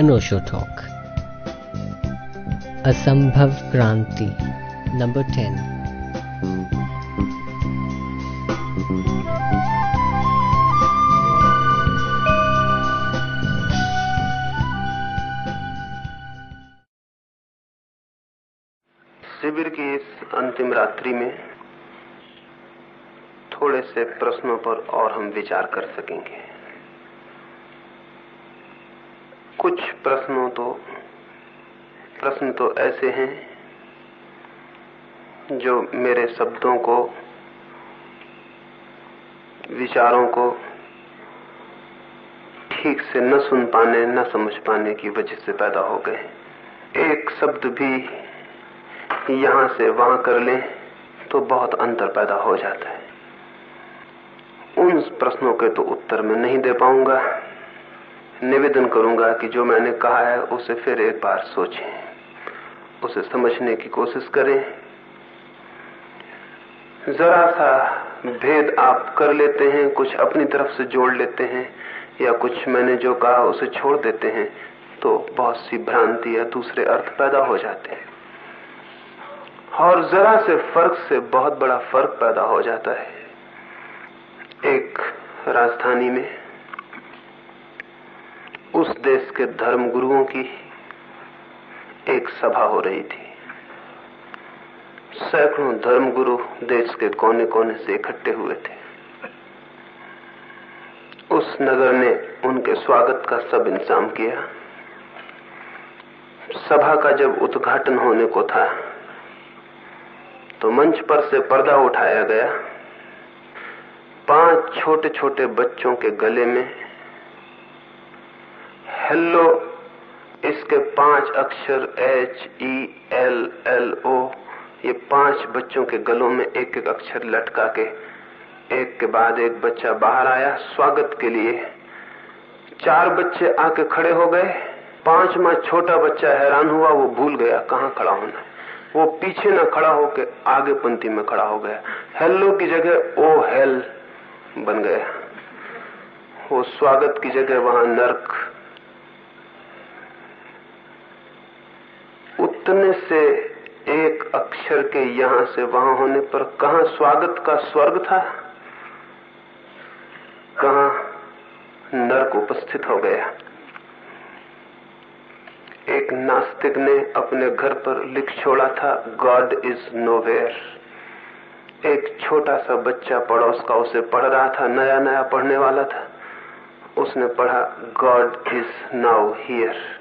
अनोशो talk असंभव क्रांति number ten शिविर की इस अंतिम रात्रि में थोड़े से प्रश्नों पर और हम विचार कर सकेंगे कुछ प्रश्नों तो प्रश्न तो ऐसे हैं जो मेरे शब्दों को, विचारों को ठीक से न सुन पाने, न समझ पाने की वजह से पैदा हो गए एक शब्द भी यहाँ से वहाँ कर लें तो बहुत अंतर पैदा हो जाता है। उन प्रश्नों के तो उत्तर मैं नहीं दे पाऊँगा। निवेदन करूँगा कि जो मैंने कहा है, उसे फिर एक बार सोचें। उसे समझने की कोशिश करें। जरा सा भेद आप कर लेते हैं, कुछ अपनी तरफ़ से जोड़ लेते हैं, या कुछ मैंने जो कहा, उसे छोड़ देते हैं तो बहुत सी भ्रांति या दूसरे अर्थ पैदा हो जाते हैं। और जरा से फ़र्क से बहुत बड़ा फ़र्क पैदा हो जाता है। एक राजधानी में उस देश के धर्म गुरुओं की एक सभा हो रही थी। सैकड़ों धर्म गुरु देश के कोने कोने से इकट्ठे हुए थे। उस नगर ने उनके स्वागत का सब इंतज़ाम किया। सभा का जब उद्घाटन होने को था तो मंच पर से पर्दा उठाया गया। पाँच छोटे छोटे बच्चों के गले में हेलो, इसके पाँच अक्षर H E L L O ये पाँच बच्चों के गलों में एक एक अक्षर लटका के, एक के बाद एक बच्चा बाहर आया स्वागत के लिए। चार बच्चे आके खड़े हो गए, पांचवा छोटा बच्चा हैरान हुआ, वो भूल गया कहाँ खड़ा होना वो पीछे न खड़ा होके आगे पंक्ति में खड़ा हो गया। हेलो की जगह ओ हेल बन गया। वो स्वागत की जगह वहाँ नर्क उतने से एक अक्षर के यहाँ से वहाँ होने पर कहा स्वागत का स्वर्ग था? कहा नरक उपस्थित हो गया? एक नास्तिक ने अपने घर पर लिख छोड़ा था गॉड इज़ नोवेयर एक छोटा सा बच्चा पड़ोस का उसे पढ़ रहा था नया नया पढ़ने वाला था। उसने पढ़ा गॉड इज़ नाउ हियर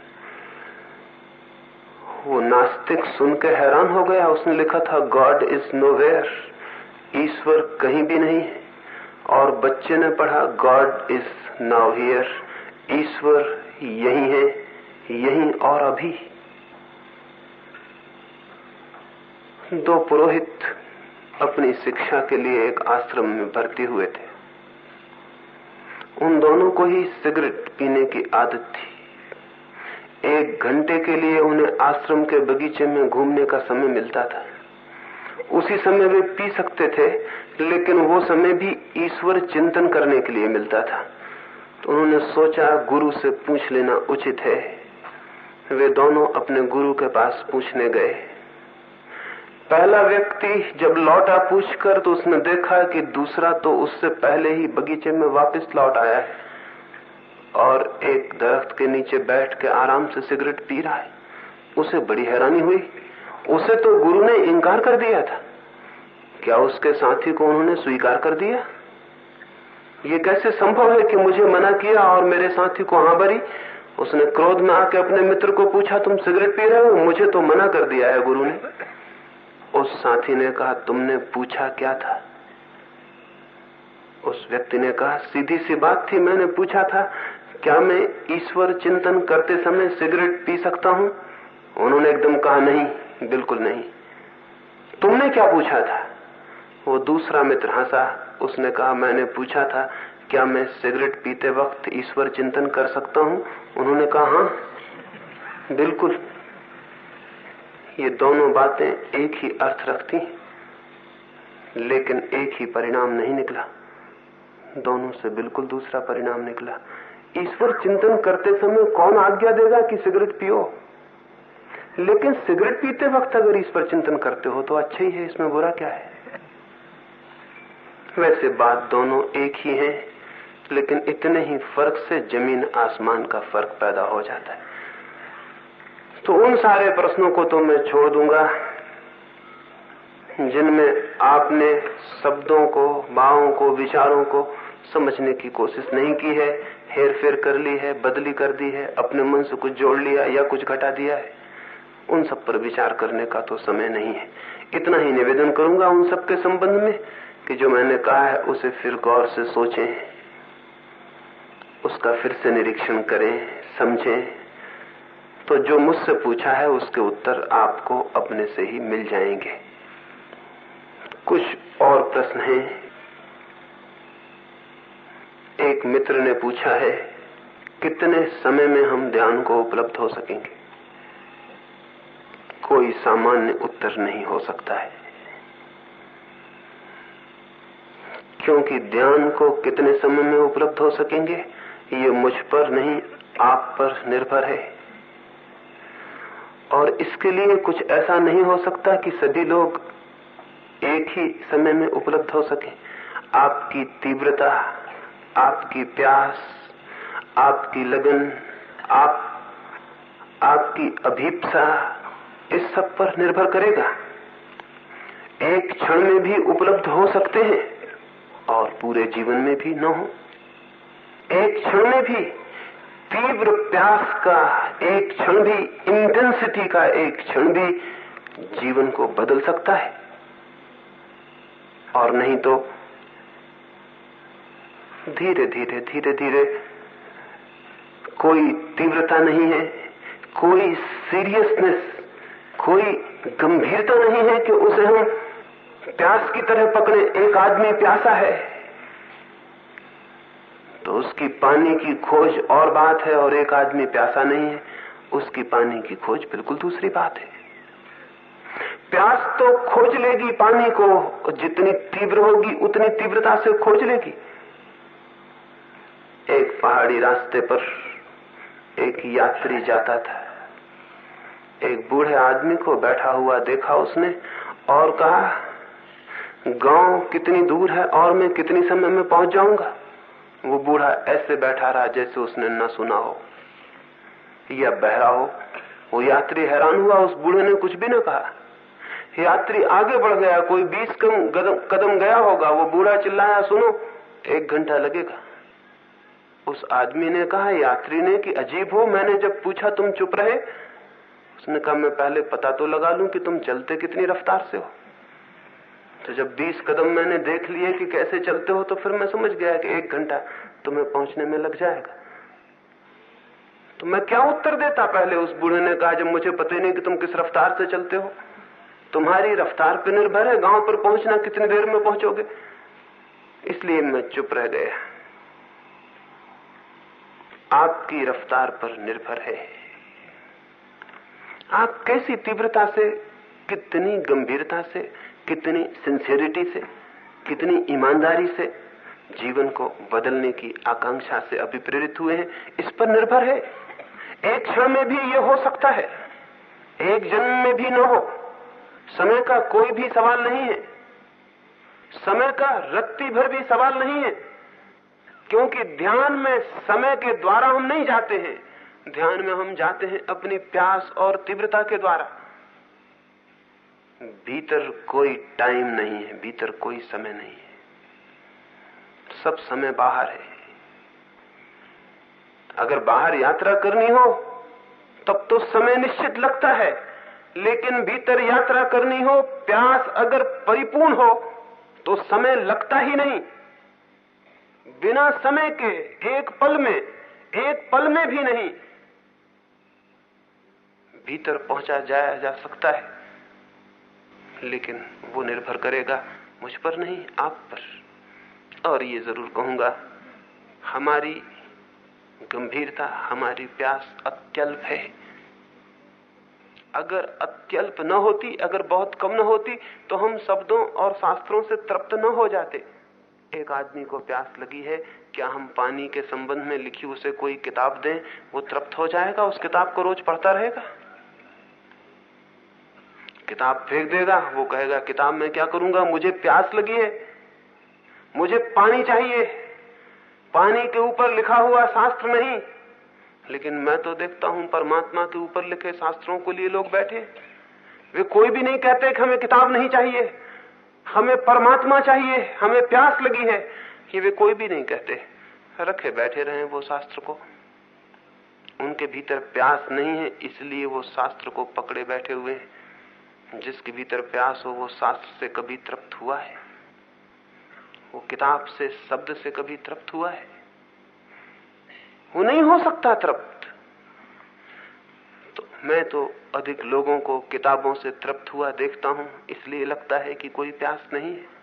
वो नास्तिक सुन के हैरान हो गया। उसने लिखा था गॉड इज़ नोवेयर ईश्वर कहीं भी नहीं है। और बच्चे ने पढ़ा गॉड इज़ नाउ हियर ईश्वर यही है, यही और अभी। दो पुरोहित अपनी शिक्षा के लिए एक आश्रम में भर्ती हुए थे। उन दोनों को ही सिगरेट पीने की आदत थी। एक घंटे के लिए उन्हें आश्रम के बगीचे में घूमने का समय मिलता था। उसी समय वे पी सकते थे, लेकिन वो समय भी ईश्वर चिंतन करने के लिए मिलता था। तो उन्होंने सोचा, गुरु से पूछ लेना उचित है। वे दोनों अपने गुरु के पास पूछने गए। पहला व्यक्ति जब लौटा पूछकर तो उसने देखा कि दूसरा तो उससे पहले ही बगीचे में वापस लौट आया है। और एक दरख्त के नीचे बैठ के आराम से सिगरेट पी रहा है। उसे बड़ी हैरानी हुई। उसे तो गुरु ने इंकार कर दिया था। क्या उसके साथी को उन्होंने स्वीकार कर दिया? ये कैसे संभव है कि मुझे मना किया और मेरे साथी को हाँ भरी? उसने क्रोध में आके अपने मित्र को पूछा, तुम सिगरेट पी रहे हो? मुझे तो मना कर दिया है गुरु ने। उस साथी ने कहा, तुमने पूछा क्या था? उस व्यक्ति ने कहा, सीधी सी बात थी, मैंने पूछा था क्या मैं ईश्वर चिंतन करते समय सिगरेट पी सकता हूँ? उन्होंने एकदम कहा, नहीं, बिल्कुल नहीं। तुमने क्या पूछा था? वो दूसरा मित्र हंसा। उसने कहा, मैंने पूछा था, क्या मैं सिगरेट पीते वक्त ईश्वर चिंतन कर सकता हूँ? उन्होंने कहा हाँ बिल्कुल। ये दोनों बातें एक ही अर्थ रखती लेकिन एक ही परिणाम नहीं निकला। दोनों से बिल्कुल दूसरा परिणाम निकला। ईश्वर चिंतन करते समय कौन आज्ञा देगा कि सिगरेट पियो? लेकिन सिगरेट पीते वक्त अगर ईश्वर चिंतन करते हो तो अच्छा ही है, इसमें बुरा क्या है? वैसे बात दोनों एक ही है, लेकिन इतने ही फ़र्क से ज़मीन आसमान का फ़र्क पैदा हो जाता है। तो उन सारे प्रश्नों को तो मैं छोड़ दूँगा, जिनमें आपने शब्दों को, भावों को, विचारों को समझने की कोशिश नहीं की है। हेर फेर कर ली है, बदली कर दी है, अपने मन से कुछ जोड़ लिया या कुछ घटा दिया है? उन सब पर विचार करने का तो समय नहीं है। इतना ही निवेदन करूँगा उन सब के संबंध में कि जो मैंने कहा है, उसे फिर गौर से सोचें, उसका फिर से निरीक्षण करें, समझें। तो जो मुझसे पूछा है, उसके उत्तर आपको अपने से ही मिल जाएँगे। कुछ और प्रश्न हैं? एक मित्र ने पूछा है, कितने समय में हम ध्यान को उपलब्ध हो सकेंगे? कोई सामान्य उत्तर नहीं हो सकता है। क्योंकि ध्यान को कितने समय में उपलब्ध हो सकेंगे, ये मुझ पर नहीं, आप पर निर्भर है। और इसके लिए कुछ ऐसा नहीं हो सकता कि सभी लोग एक ही समय में उपलब्ध हो सके। आपकी तीव्रता आपकी प्यास, आपकी लगन, आप, आपकी अभीपसा, इस सब पर निर्भर करेगा। एक क्षण में भी उपलब्ध हो सकते हैं और पूरे जीवन में भी न हो। एक क्षण में भी तीव्र प्यास का एक क्षण भी इंटेंसिटी का एक क्षण भी जीवन को बदल सकता है। और नहीं तो धीरे धीरे धीरे धीरे। कोई तीव्रता नहीं है, कोई सीरियसनेस कोई गंभीरता नहीं है कि उसे हम प्यास की तरह पकड़े। एक आदमी प्यासा है तो उसकी पानी की खोज और बात है और एक आदमी प्यासा नहीं है, उसकी पानी की खोज बिल्कुल दूसरी बात है। प्यास तो खोज लेगी पानी को जितनी तीव्र होगी उतनी तीव्रता से खोज लेगी। एक पहाड़ी रास्ते पर एक यात्री जाता था। एक बूढ़े आदमी को बैठा हुआ देखा उसने और कहा, गाँव कितनी दूर है और मैं कितनी समय में पहुँच जाऊँगा? वो बूढ़ा ऐसे बैठा रहा जैसे उसने न सुना हो। या बहरा हो वो यात्री हैरान हुआ। उस बूढ़े ने कुछ भी न कहा। यात्री आगे बढ़ गया, कोई बीस कदम गया होगा। वो बूढ़ा चिल्लाया, सुनो, एक घंटा लगेगा। उस आदमी ने कहा, यात्री ने, कि अजीब हो, मैंने जब पूछा, तुम चुप रहे? उसने कहा, मैं पहले पता तो लगा लूँ कि तुम चलते कितनी रफ्तार से हो। तो जब बीस कदम मैंने देख लिए कि कैसे चलते हो तो फिर मैं समझ गया कि एक घंटा तुम्हें पहुँचने में लग जाएगा। तो मैं क्या उत्तर देता पहले उस बूढ़े ने कहा, जब मुझे पता नहीं कि तुम किस रफ्तार से चलते हो। तुम्हारी रफ्तार पर निर्भर है, गाँव पर पहुँचना कितनी देर में पहुंचोगे? इसलिए मैं चुप रह गया। आपकी रफ्तार पर निर्भर है। आप कैसी तीव्रता से, कितनी गंभीरता से, कितनी सिंसियरिटी से, कितनी ईमानदारी से जीवन को बदलने की आकांक्षा से अभिप्रेरित हुए हैं, इस पर निर्भर है। एक क्षण में भी ये हो सकता है। एक जन्म में भी न हो। समय का कोई भी सवाल नहीं है। समय का रत्ती भर भी सवाल नहीं है। क्योंकि ध्यान में समय के द्वारा हम नहीं जाते हैं। ध्यान में हम जाते हैं अपनी प्यास और तीव्रता के द्वारा। भीतर कोई टाइम नहीं है, भीतर कोई समय नहीं है। सब समय बाहर है। अगर बाहर यात्रा करनी हो, तब तो समय निश्चित लगता है। लेकिन भीतर यात्रा करनी हो, प्यास अगर परिपूर्ण हो तो समय लगता ही नहीं। बिना समय के, एक पल में, एक पल में भी नहीं, भीतर पहुँचा जाया जा सकता है। लेकिन वो निर्भर करेगा मुझ पर नहीं, आप पर। और ये ज़रूर कहूँगा, हमारी गंभीरता, हमारी प्यास अत्यल्प है। अगर अत्यल्प न होती, अगर बहुत कम न होती तो हम शब्दों और शास्त्रों से तृप्त न हो जाते। एक आदमी को प्यास लगी है, क्या हम पानी के संबंध में लिखी उसे कोई किताब दें? वो तृप्त हो जाएगा, उस किताब को रोज पढ़ता रहेगा। किताब फेंक देगा, वो कहेगा, किताब में क्या करूँगा? मुझे प्यास लगी है, मुझे पानी चाहिए। पानी के ऊपर लिखा हुआ शास्त्र नहीं, लेकिन मैं तो देखता हूँ परमात्मा के ऊपर लिखे शास्त्रों को लिए लोग बैठे। वे कोई भी नहीं कहते कि हमें किताब नहीं चाहिए। हमें परमात्मा चाहिए, हमें प्यास लगी है। ये वे कोई भी नहीं कहते। रखे बैठे रहे वो शास्त्र को। उनके भीतर प्यास नहीं है, इसलिए वो शास्त्र को पकड़े बैठे हुए हैं। जिसके भीतर प्यास हो, वो शास्त्र से कभी तृप्त हुआ है। वो किताब से, शब्द से कभी तृप्त हुआ है। वो नहीं हो सकता तृप्त। मैं तो अधिक लोगों को किताबों से तृप्त हुआ देखता हूँ, इसलिए लगता है कि कोई प्यास नहीं है।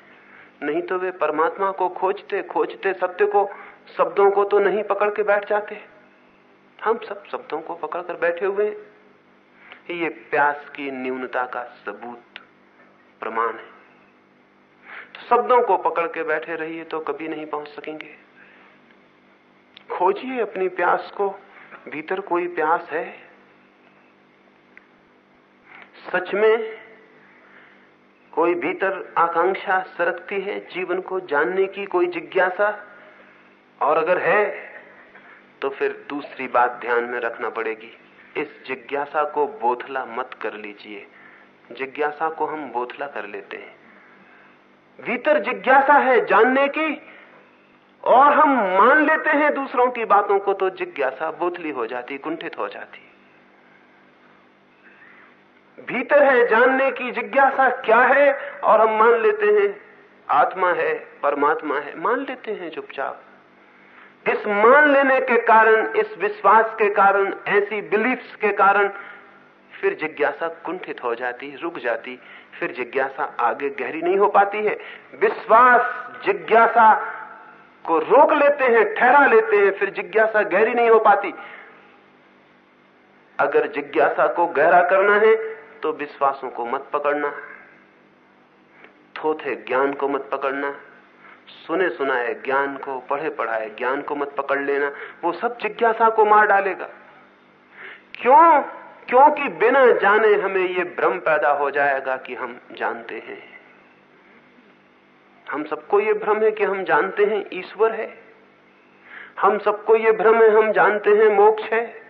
नहीं तो वे परमात्मा को खोजते खोजते सत्य को, शब्दों को तो नहीं पकड़ के बैठ जाते। हम सब शब्दों को पकड़ कर बैठे हुए हैं। ये प्यास की न्यूनता का सबूत, प्रमाण है। तो शब्दों को पकड़ के बैठे रहिए तो कभी नहीं पहुँच सकेंगे। खोजिए अपनी प्यास को, भीतर कोई प्यास है? सच में कोई भीतर आकांक्षा सरकती है जीवन को जानने की कोई जिज्ञासा? और अगर है तो फिर दूसरी बात ध्यान में रखना पड़ेगी। इस जिज्ञासा को बोथला मत कर लीजिए। जिज्ञासा को हम बोथला कर लेते हैं। भीतर जिज्ञासा है जानने की, और हम मान लेते हैं दूसरों की बातों को तो जिज्ञासा बोथली हो जाती, कुंठित हो जाती। भीतर है जानने की जिज्ञासा क्या है? और हम मान लेते हैं, आत्मा है, परमात्मा है। मान लेते हैं चुपचाप। इस मान लेने के कारण, इस विश्वास के कारण, ऐसी बिलीफ्स के कारण, फिर जिज्ञासा कुंठित हो जाती, रुक जाती। फिर जिज्ञासा आगे गहरी नहीं हो पाती है। विश्वास, जिज्ञासा को रोक लेते हैं, ठहरा लेते हैं, फिर जिज्ञासा गहरी नहीं हो पाती। अगर जिज्ञासा को गहरा करना है तो विश्वासों को मत पकड़ना, थोथे ज्ञान को मत पकड़ना, सुने सुनाए ज्ञान को, पढ़े पढ़ाए ज्ञान को मत पकड़ लेना, वो सब जिज्ञासा को मार डालेगा। क्यों? क्योंकि बिना जाने हमें ये भ्रम पैदा हो जाएगा कि हम जानते हैं। हम सबको ये भ्रम है कि हम जानते हैं ईश्वर है। हम सबको ये भ्रम है हम जानते हैं मोक्ष है।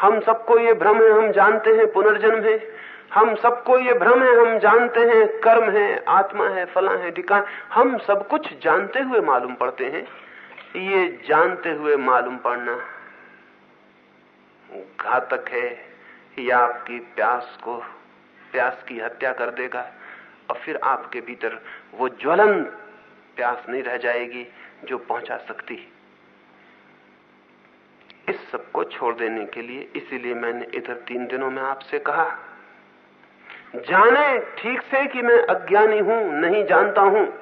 हम सबको ये भ्रम है हम जानते हैं पुनर्जन्म है। हम सबको ये भ्रम है, हम जानते हैं, कर्म है, आत्मा है, फला है ठिकान हम सब कुछ जानते हुए मालूम पड़ते हैं। ये जानते हुए मालूम पड़ना घातक है। या आपकी प्यास को, प्यास की हत्या कर देगा और फिर आपके भीतर वो ज्वलन प्यास नहीं रह जाएगी जो पहुँचा सकती। इस सबको छोड़ देने के लिए इसीलिए मैंने इधर तीन दिनों में आपसे कहा जाने ठीक से कि मैं अज्ञानी हूँ, नहीं जानता हूँ।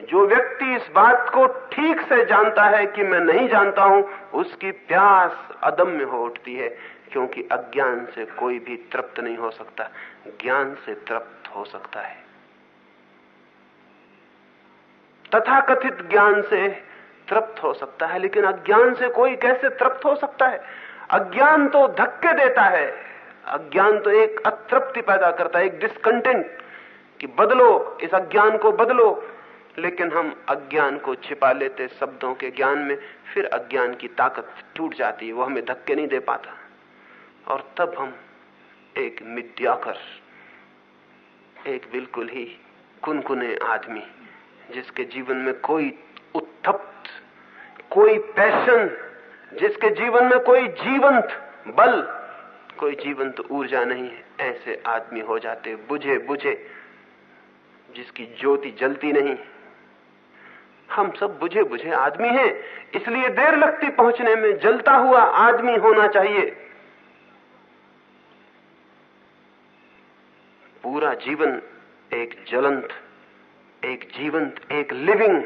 जो व्यक्ति इस बात को ठीक से जानता है कि मैं नहीं जानता हूँ, उसकी प्यास अदम्य हो उठती है, क्योंकि अज्ञान से कोई भी तृप्त नहीं हो सकता। ज्ञान से तृप्त हो सकता है। तथाकथित ज्ञान से तृप्त हो सकता है, लेकिन अज्ञान से कोई कैसे तृप्त हो सकता है? अज्ञान तो धक्के देता है। अज्ञान तो एक अतृप्ति पैदा करता है, एक डिस्कंटेंट कि बदलो, इस अज्ञान को बदलो। लेकिन हम अज्ञान को छिपा लेते शब्दों के ज्ञान में, फिर अज्ञान की ताकत टूट जाती है, वो हमें धक्के नहीं दे पाता। और तब हम एक मिड्याकर एक बिल्कुल ही कुनकुने आदमी, जिसके जीवन में कोई उत्थप्त, कोई पैशन, जिसके जीवन में कोई जीवंत बल कोई जीवंत ऊर्जा नहीं है, ऐसे आदमी हो जाते बुझे बुझे, जिसकी ज्योति जलती नहीं हम सब बुझे बुझे आदमी हैं, इसलिए देर लगती पहुँचने में जलता हुआ आदमी होना चाहिए। पूरा जीवन एक जलंत, एक जीवंत, एक लिविंग,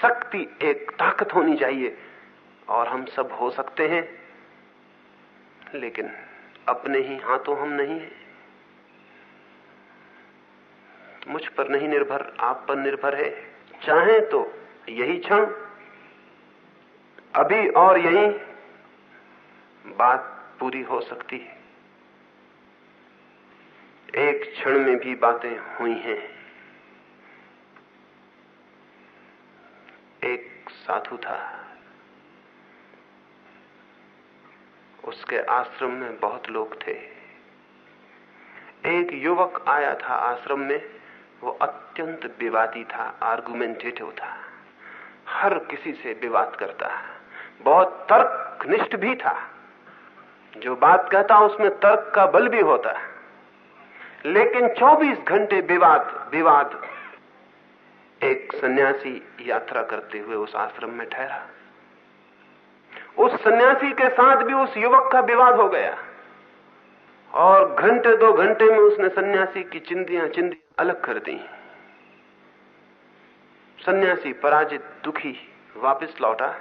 शक्ति, एक ताकत होनी चाहिए, और हम सब हो सकते हैं, लेकिन अपने ही हाथों हम नहीं हैं। मुझ पर नहीं निर्भर, आप पर निर्भर है। चाहे तो यही क्षण, अभी और यही बात पूरी हो सकती है। एक क्षण में भी बातें हुई हैं। एक साधु था। उसके आश्रम में बहुत लोग थे। एक युवक आया था आश्रम में। वो अत्यंत विवादी था आर्गुमेंटेटिव था। हर किसी से विवाद करता। बहुत तर्कनिष्ठ भी था। जो बात कहता, उसमें तर्क का बल भी होता। लेकिन 24 घंटे विवाद विवाद। एक सन्यासी यात्रा करते हुए उस आश्रम में ठहरा। उस सन्यासी के साथ भी उस युवक का विवाद हो गया। और घंटे दो घंटे में उसने सन्यासी की चिंदियाँ चिंदी अलग कर दी। सन्यासी पराजित, दुखी वापस लौटा।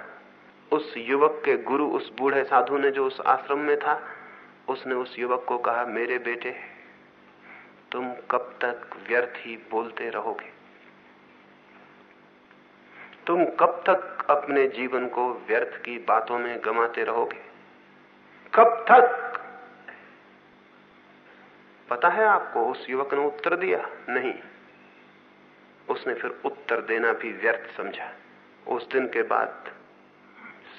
उस युवक के गुरु, उस बूढ़े साधु ने जो उस आश्रम में था, उसने उस युवक को कहा, मेरे बेटे, तुम कब तक व्यर्थ ही बोलते रहोगे? तुम कब तक अपने जीवन को व्यर्थ की बातों में गमाते रहोगे? कब तक? पता है आपको, उस युवक ने उत्तर दिया? नहीं। उसने फिर उत्तर देना भी व्यर्थ समझा। उस दिन के बाद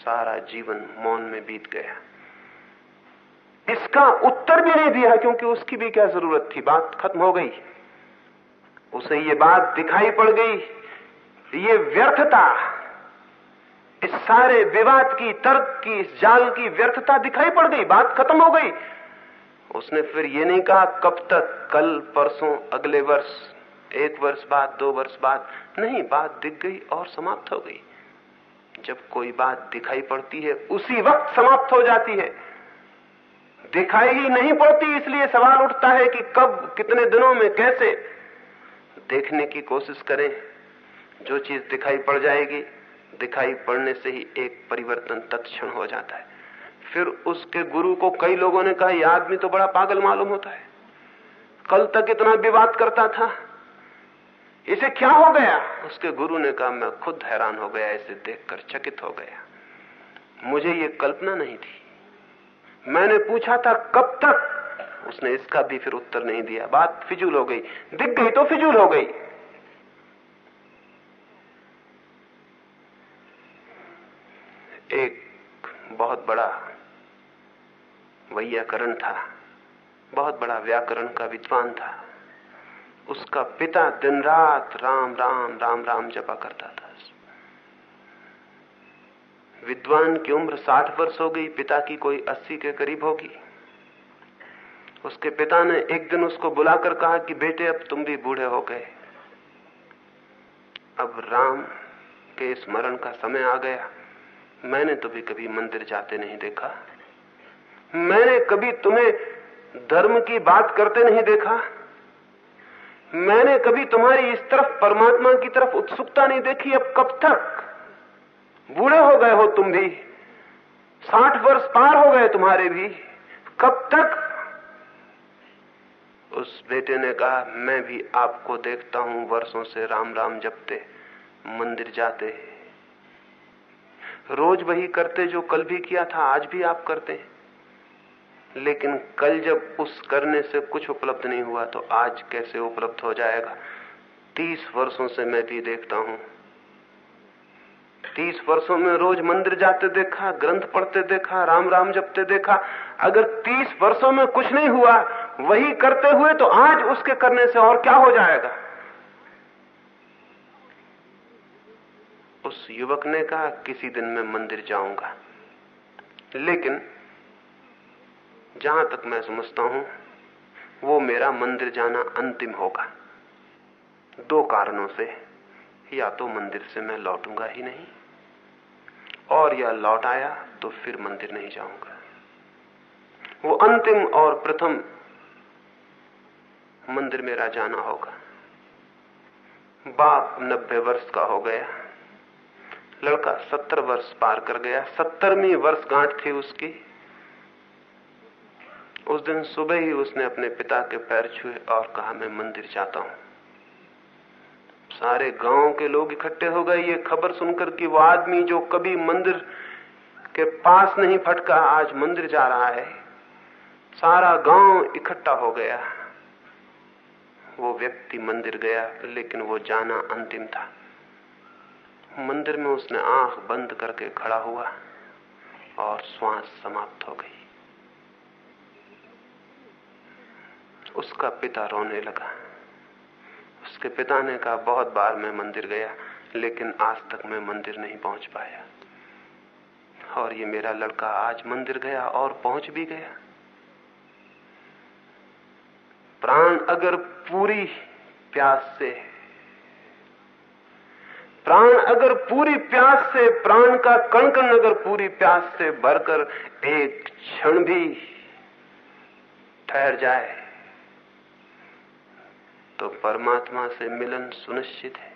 सारा जीवन मौन में बीत गया। इसका उत्तर भी नहीं दिया, क्योंकि उसकी भी क्या ज़रूरत थी? बात खत्म हो गई। उसे ये बात दिखाई पड़ गई ये व्यर्थता, इस सारे विवाद की, तर्क की, इस जाल की व्यर्थता दिखाई पड़ गई, बात खत्म हो गई। उसने फिर ये नहीं कहा, कब तक, कल, परसों, अगले वर्ष, एक वर्ष बाद, दो वर्ष बाद, नहीं, बात दिख गई और समाप्त हो गई। जब कोई बात दिखाई पड़ती है, उसी वक्त समाप्त हो जाती है। दिखाई ही नहीं पड़ती, इसलिए सवाल उठता है कि कब, कितने दिनों में, कैसे? देखने की कोशिश करें। जो चीज़ दिखाई पड़ जाएगी, दिखाई पड़ने से ही एक परिवर्तन तत्क्षण हो जाता है। फिर उसके गुरु को कई लोगों ने कहा यह आदमी तो बड़ा पागल मालूम होता है। कल तक इतना विवाद करता था। इसे क्या हो गया? उसके गुरु ने कहा, मैं खुद हैरान हो गया, इसे देखकर चकित हो गया। मुझे ये कल्पना नहीं थी। मैंने पूछा था, कब तक? उसने इसका भी फिर उत्तर नहीं दिया। बात फिजूल हो गई। दिख गई तो फिजूल हो गई। एक बहुत बड़ा वैयाकरण था, बहुत बड़ा व्याकरण का विद्वान था। उसका पिता दिन रात राम राम राम राम जपा करता था। विद्वान की उम्र साठ वर्ष हो गई, पिता की कोई अस्सी के करीब होगी। उसके पिता ने एक दिन उसको बुलाकर कहा कि, बेटे, अब तुम भी बूढ़े हो गए। अब राम के स्मरण का समय आ गया। मैंने तो भी कभी मंदिर जाते नहीं देखा। मैंने कभी तुम्हें धर्म की बात करते नहीं देखा। मैंने कभी तुम्हारी इस तरफ़ परमात्मा की तरफ़ उत्सुकता नहीं देखी। अब कब तक? बूढ़े हो गए हो तुम भी। साठ वर्ष पार हो गए तुम्हारे भी। कब तक? उस बेटे ने कहा, मैं भी आपको देखता हूँ, वर्षों से राम राम जपते, मंदिर जाते। रोज वही करते जो कल भी किया था, आज भी आप करते हैं। लेकिन कल जब उस करने से कुछ उपलब्ध नहीं हुआ तो आज कैसे उपलब्ध हो जाएगा? तीस वर्षों से मैं भी देखता हूँ। तीस वर्षों में रोज मंदिर जाते देखा, ग्रंथ पढ़ते देखा, राम राम जपते देखा। अगर तीस वर्षों में कुछ नहीं हुआ, वही करते हुए तो आज उसके करने से और क्या हो जाएगा? उस युवक ने कहा, किसी दिन मैं मंदिर जाऊँगा। लेकिन जहाँ तक मैं समझता हूँ, वो मेरा मंदिर जाना अंतिम होगा। दो कारणों से, या तो मंदिर से मैं लौटूँगा ही नहीं, और या लौट आया तो फिर मंदिर नहीं जाऊँगा। वो अंतिम और प्रथम मंदिर मेरा जाना होगा। बाप नब्बे वर्ष का हो गया। लड़का सत्तर वर्ष पार कर गया। सत्तरवीं वर्ष गांठ थी उसकी। उस दिन सुबह ही उसने अपने पिता के पैर छुए और कहा, मैं मंदिर जाता हूँ। सारे गाँव के लोग इकट्ठे हो गए। ये खबर सुनकर कि वो आदमी जो कभी मंदिर के पास नहीं फटका, आज मंदिर जा रहा है। सारा गाँव इकट्ठा हो गया। वो व्यक्ति मंदिर गया, लेकिन वो जाना अंतिम था। मंदिर में उसने आँख बंद करके खड़ा हुआ और श्वास समाप्त हो गई। उसका पिता रोने लगा। उसके पिता ने कहा, बहुत बार मैं मंदिर गया, लेकिन आज तक मैं मंदिर नहीं पहुँच पाया। और ये मेरा लड़का आज मंदिर गया और पहुँच भी गया। प्राण अगर पूरी प्यास से प्राण अगर पूरी प्यास से, प्राण का कण कण अगर पूरी प्यास से भरकर एक क्षण भी ठहर जाए तो परमात्मा से मिलन सुनिश्चित है,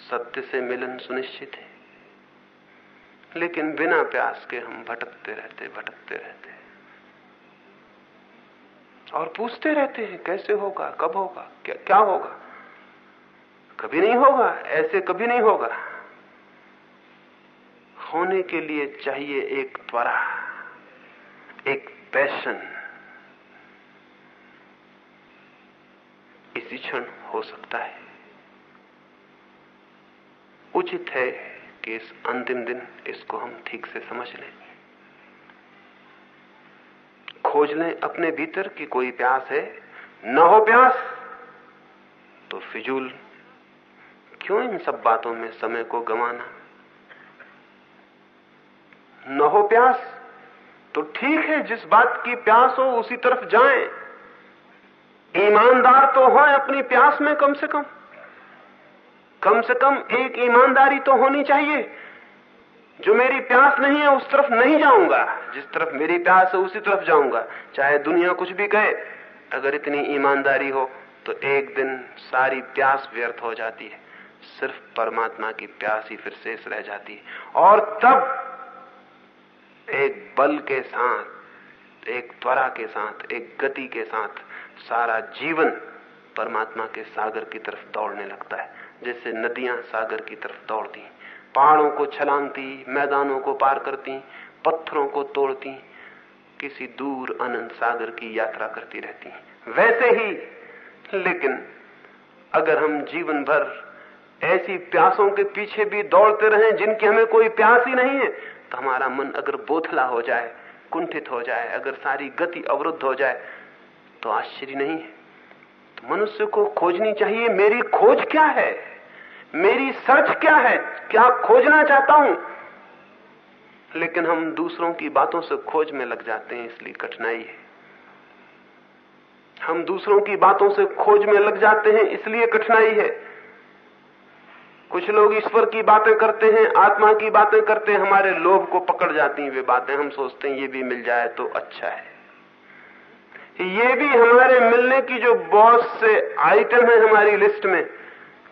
सत्य से मिलन सुनिश्चित है। लेकिन बिना प्यास के हम भटकते रहते भटकते रहते और पूछते रहते हैं, कैसे होगा, कब होगा, क्या क्या होगा? कभी नहीं होगा, ऐसे कभी नहीं होगा। होने के लिए चाहिए एक त्वरा, एक पैशन। इसी क्षण हो सकता है। उचित है कि इस अंतिम दिन इसको हम ठीक से समझ लें। खोज लें अपने भीतर की कोई प्यास है। न हो प्यास तो फिजूल क्यों इन सब बातों में समय को गंवाना? न हो प्यास तो ठीक है, जिस बात की प्यास हो, उसी तरफ़ जाएँ। ईमानदार तो हो अपनी प्यास में कम से कम। कम से कम एक ईमानदारी तो होनी चाहिए। जो मेरी प्यास नहीं है, उस तरफ़ नहीं जाऊँगा। जिस तरफ़ मेरी प्यास है, उसी तरफ़ जाऊँगा। चाहे दुनिया कुछ भी कहे, अगर इतनी ईमानदारी हो तो एक दिन सारी प्यास व्यर्थ हो जाती है। सिर्फ़ परमात्मा की प्यास ही फिर शेष रह जाती है। और तब एक बल के साथ, एक त्वरा के साथ, एक गति के साथ सारा जीवन परमात्मा के सागर की तरफ़ दौड़ने लगता है जैसे नदियाँ सागर की तरफ़ दौड़ती पहाड़ों को छलांगती, मैदानों को पार करती, पत्थरों को तोड़ती, किसी दूर अनंत सागर की यात्रा करती रहती वैसे ही, लेकिन अगर हम जीवन भर ऐसी प्यासों के पीछे भी दौड़ते रहें जिनकी हमें कोई प्यास ही नहीं है। तो हमारा मन अगर बोथला हो जाए, कुंठित हो जाए, अगर सारी गति अवरुद्ध हो जाए तो आश्चर्य नहीं है। तो मनुष्य को खोजनी चाहिए, मेरी खोज क्या है? मेरी सर्च क्या है? क्या खोजना चाहता हूँ? लेकिन हम दूसरों की बातों से खोज में लग जाते हैं, इसलिए कठिनाई है। हम दूसरों की बातों से खोज में लग जाते हैं, इसलिए कठिनाई है। कुछ लोग ईश्वर की बातें करते हैं, आत्मा की बातें करते हैं, हमारे लोभ को पकड़ जाती हैं वे बातें। हम सोचते हैं, ये भी मिल जाए तो अच्छा है। ये भी हमारे मिलने की जो बहुत से आइटम है हमारी लिस्ट में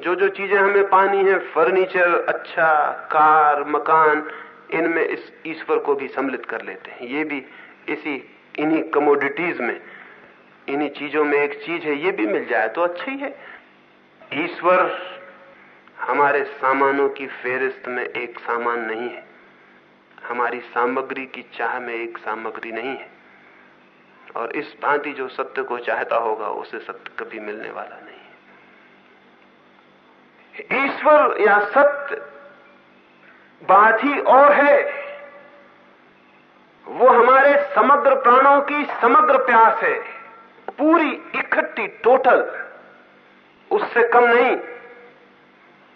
जो जो चीज़ें हमें पानी है फर्नीचर अच्छा कार, मकान, इनमें इस ईश्वर को भी सम्मिलित कर लेते हैं। ये भी इसी, इन्हीं कमोडिटीज में, इन्हीं चीज़ों में एक चीज़ है, ये भी मिल जाए तो अच्छा ही। ईश्वर हमारे सामानों की फेरिस्त में एक सामान नहीं है। हमारी सामग्री की चाह में एक सामग्री नहीं है। और इस भांति जो सत्य को चाहता होगा, उसे सत्य कभी मिलने वाला नहीं है। ईश्वर या सत्य बात ही और है, वो हमारे समग्र प्राणों की समग्र प्यास है। पूरी इकट्ठी टोटल उससे कम नहीं।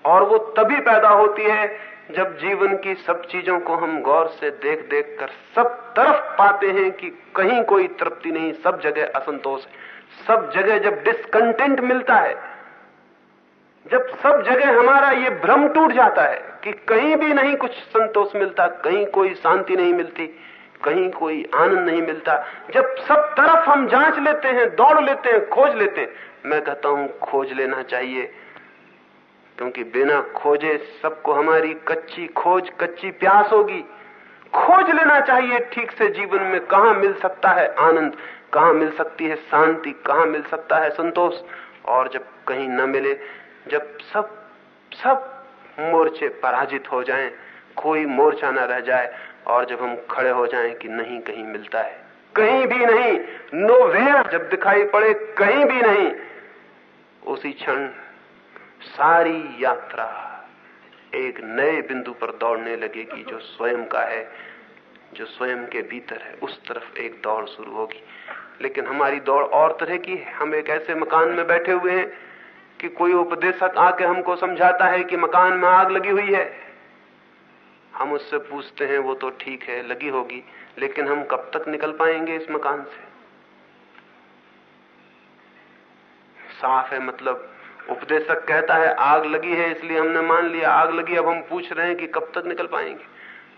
और वो तभी पैदा होती है जब जीवन की सब चीज़ों को हम गौर से देख देख कर सब तरफ़ पाते हैं कि कहीं कोई तृप्ति नहीं, सब जगह असंतोष है। सब जगह जब डिसकंटेंट मिलता है, जब सब जगह हमारा ये भ्रम टूट जाता है कि कहीं भी नहीं कुछ संतोष मिलता, कहीं कोई शांति नहीं मिलती, कहीं कोई आनंद नहीं मिलता। जब सब तरफ़ हम जाँच लेते हैं, दौड़ लेते हैं, खोज लेते हैं, मैं कहता हूँ, खोज लेना चाहिए। क्योंकि बिना खोजे सबको हमारी कच्ची खोज कच्ची प्यास होगी। खोज लेना चाहिए ठीक से जीवन में कहा मिल सकता है आनंद कहा मिल सकती है शांति कहा मिल सकता है संतोष। और जब कहीं न मिले जब सब सब मोर्चे पराजित हो जाएँ, कोई मोर्चा न रह जाए और जब हम खड़े हो जाएँ कि नहीं कहीं मिलता है। कहीं भी नहीं नो वेयर जब दिखाई पड़े कहीं भी नहीं उसी क्षण सारी यात्रा एक नए बिंदु पर दौड़ने लगेगी जो स्वयं का है, जो स्वयं के भीतर है। उस तरफ़ एक दौड़ शुरू होगी। लेकिन हमारी दौड़ और तरह की है। हम एक ऐसे मकान में बैठे हुए हैं कि कोई उपदेशक आके हमको समझाता है कि मकान में आग लगी हुई है। हम उससे पूछते हैं, वो तो ठीक है, लगी होगी, लेकिन हम कब तक निकल पाएँगे इस मकान से? साफ़ है मतलब उपदेशक कहता है, आग लगी है, इसलिए हमने मान लिया, आग लगी, अब हम पूछ रहे हैं कि कब तक निकल पाएँगे।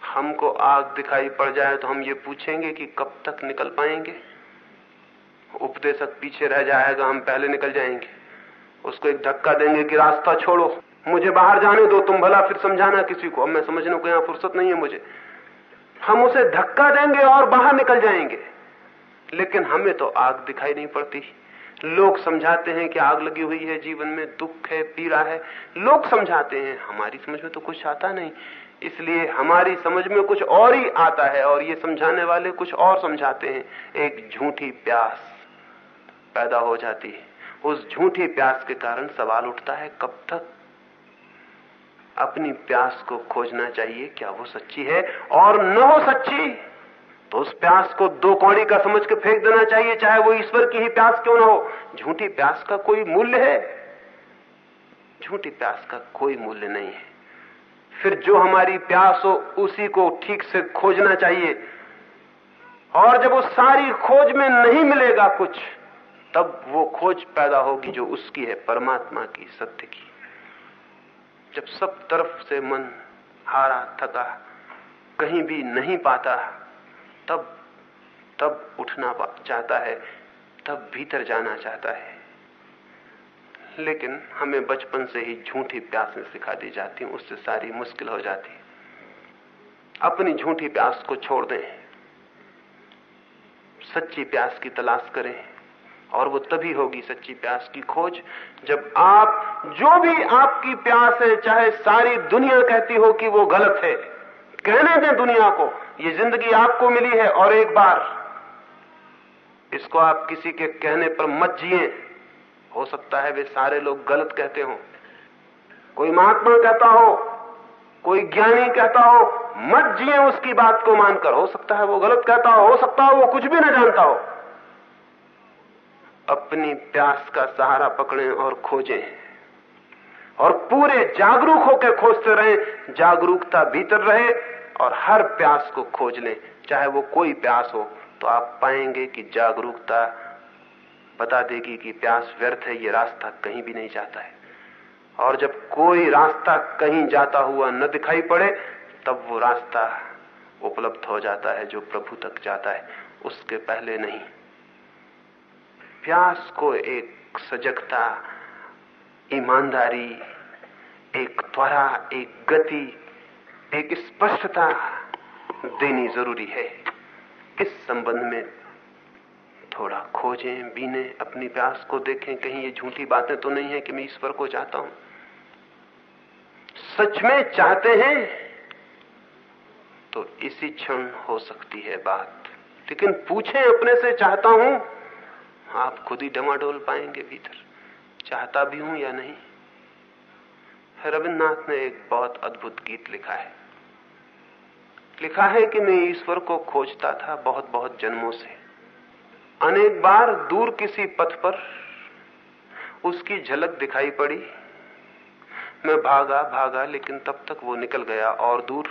हमको आग दिखाई पड़ जाए तो हम ये पूछेंगे कि कब तक निकल पाएँगे। उपदेशक पीछे रह जाएगा, हम पहले निकल जाएँगे। उसको एक धक्का देंगे कि रास्ता छोड़ो, मुझे बाहर जाने दो, तुम भला फिर समझाना किसी को। अब मैं समझने को यहाँ फुर्सत नहीं है मुझे। हम उसे धक्का देंगे और बाहर निकल जाएँगे। लेकिन हमें तो आग दिखाई नहीं पड़ती। लोग समझाते हैं कि आग लगी हुई है, जीवन में दुख है, पीड़ा है। लोग समझाते हैं, हमारी समझ में तो कुछ आता नहीं। इसलिए हमारी समझ में कुछ और ही आता है और ये समझाने वाले कुछ और समझाते हैं। एक झूठी प्यास पैदा हो जाती है। उस झूठी प्यास के कारण सवाल उठता है, कब तक अपनी प्यास को खोजना चाहिए? क्या वो सच्ची है? और न हो सच्ची तो उस प्यास को दो कौड़ी का समझ के फेंक देना चाहिए, चाहे वो ईश्वर की ही प्यास क्यों ना हो। झूठी प्यास का कोई मूल्य है? झूठी प्यास का कोई मूल्य नहीं है। फिर जो हमारी प्यास हो, उसी को ठीक से खोजना चाहिए। और जब वो सारी खोज में नहीं मिलेगा कुछ, तब वो खोज पैदा होगी जो उसकी है, परमात्मा की, सत्य की। जब सब तरफ़ से मन हारा, थका, कहीं भी नहीं पाता तब तब उठना चाहता है, तब भीतर जाना चाहता है। लेकिन हमें बचपन से ही झूठी प्यासें सिखा दी जाती, उससे सारी मुश्किल हो जाती। अपनी झूठी प्यास को छोड़ दें। सच्ची प्यास की तलाश करें, और वो तभी होगी सच्ची प्यास की खोज, जब आप, जो भी आपकी प्यास है, चाहे सारी दुनिया कहती हो कि वो गलत है, कहने दें दुनिया को। ये ज़िंदगी आपको मिली है और एक बार इसको आप किसी के कहने पर मत जिए। हो सकता है वे सारे लोग गलत कहते हो। कोई महात्मा कहता हो, कोई ज्ञानी कहता हो, मत जिए उसकी बात को मानकर। हो सकता है वो गलत कहता हो हो सकता हो वो कुछ भी ना जानता हो। अपनी प्यास का सहारा पकड़ें और खोजें। और पूरे जागरूक होकर खोजते रहें। जागरूकता भीतर रहे और हर प्यास को खोज लें। चाहे वो कोई प्यास हो तो आप पाएँगे कि जागरूकता बता देगी कि प्यास व्यर्थ है, ये रास्ता कहीं भी नहीं जाता है। और जब कोई रास्ता कहीं जाता हुआ न दिखाई पड़े, तब वो रास्ता उपलब्ध हो जाता है, जो प्रभु तक जाता है। उसके पहले नहीं। प्यास को एक सजगता, ईमानदारी, एक त्वरा, एक गति एक स्पष्टता देनी ज़रूरी है इस संबंध में? थोड़ा खोजें, बीने, अपनी प्यास को देखें। कहीं ये झूठी बातें तो नहीं है कि मैं ईश्वर को चाहता हूँ। सच में चाहते हैं तो इसी क्षण हो सकती है बात। लेकिन पूछें अपने से, चाहता हूँ, आप खुद ही डमाडोल पाएँगे भीतर। चाहता भी हूँ या नहीं? रविन्द्रनाथ ने एक बहुत अद्भुत गीत लिखा है। लिखा है कि मैं ईश्वर को खोजता था बहुत बहुत जन्मों से। अनेक बार दूर किसी पथ पर उसकी झलक दिखाई पड़ी। मैं भागा भागा, लेकिन तब तक वो निकल गया और दूर।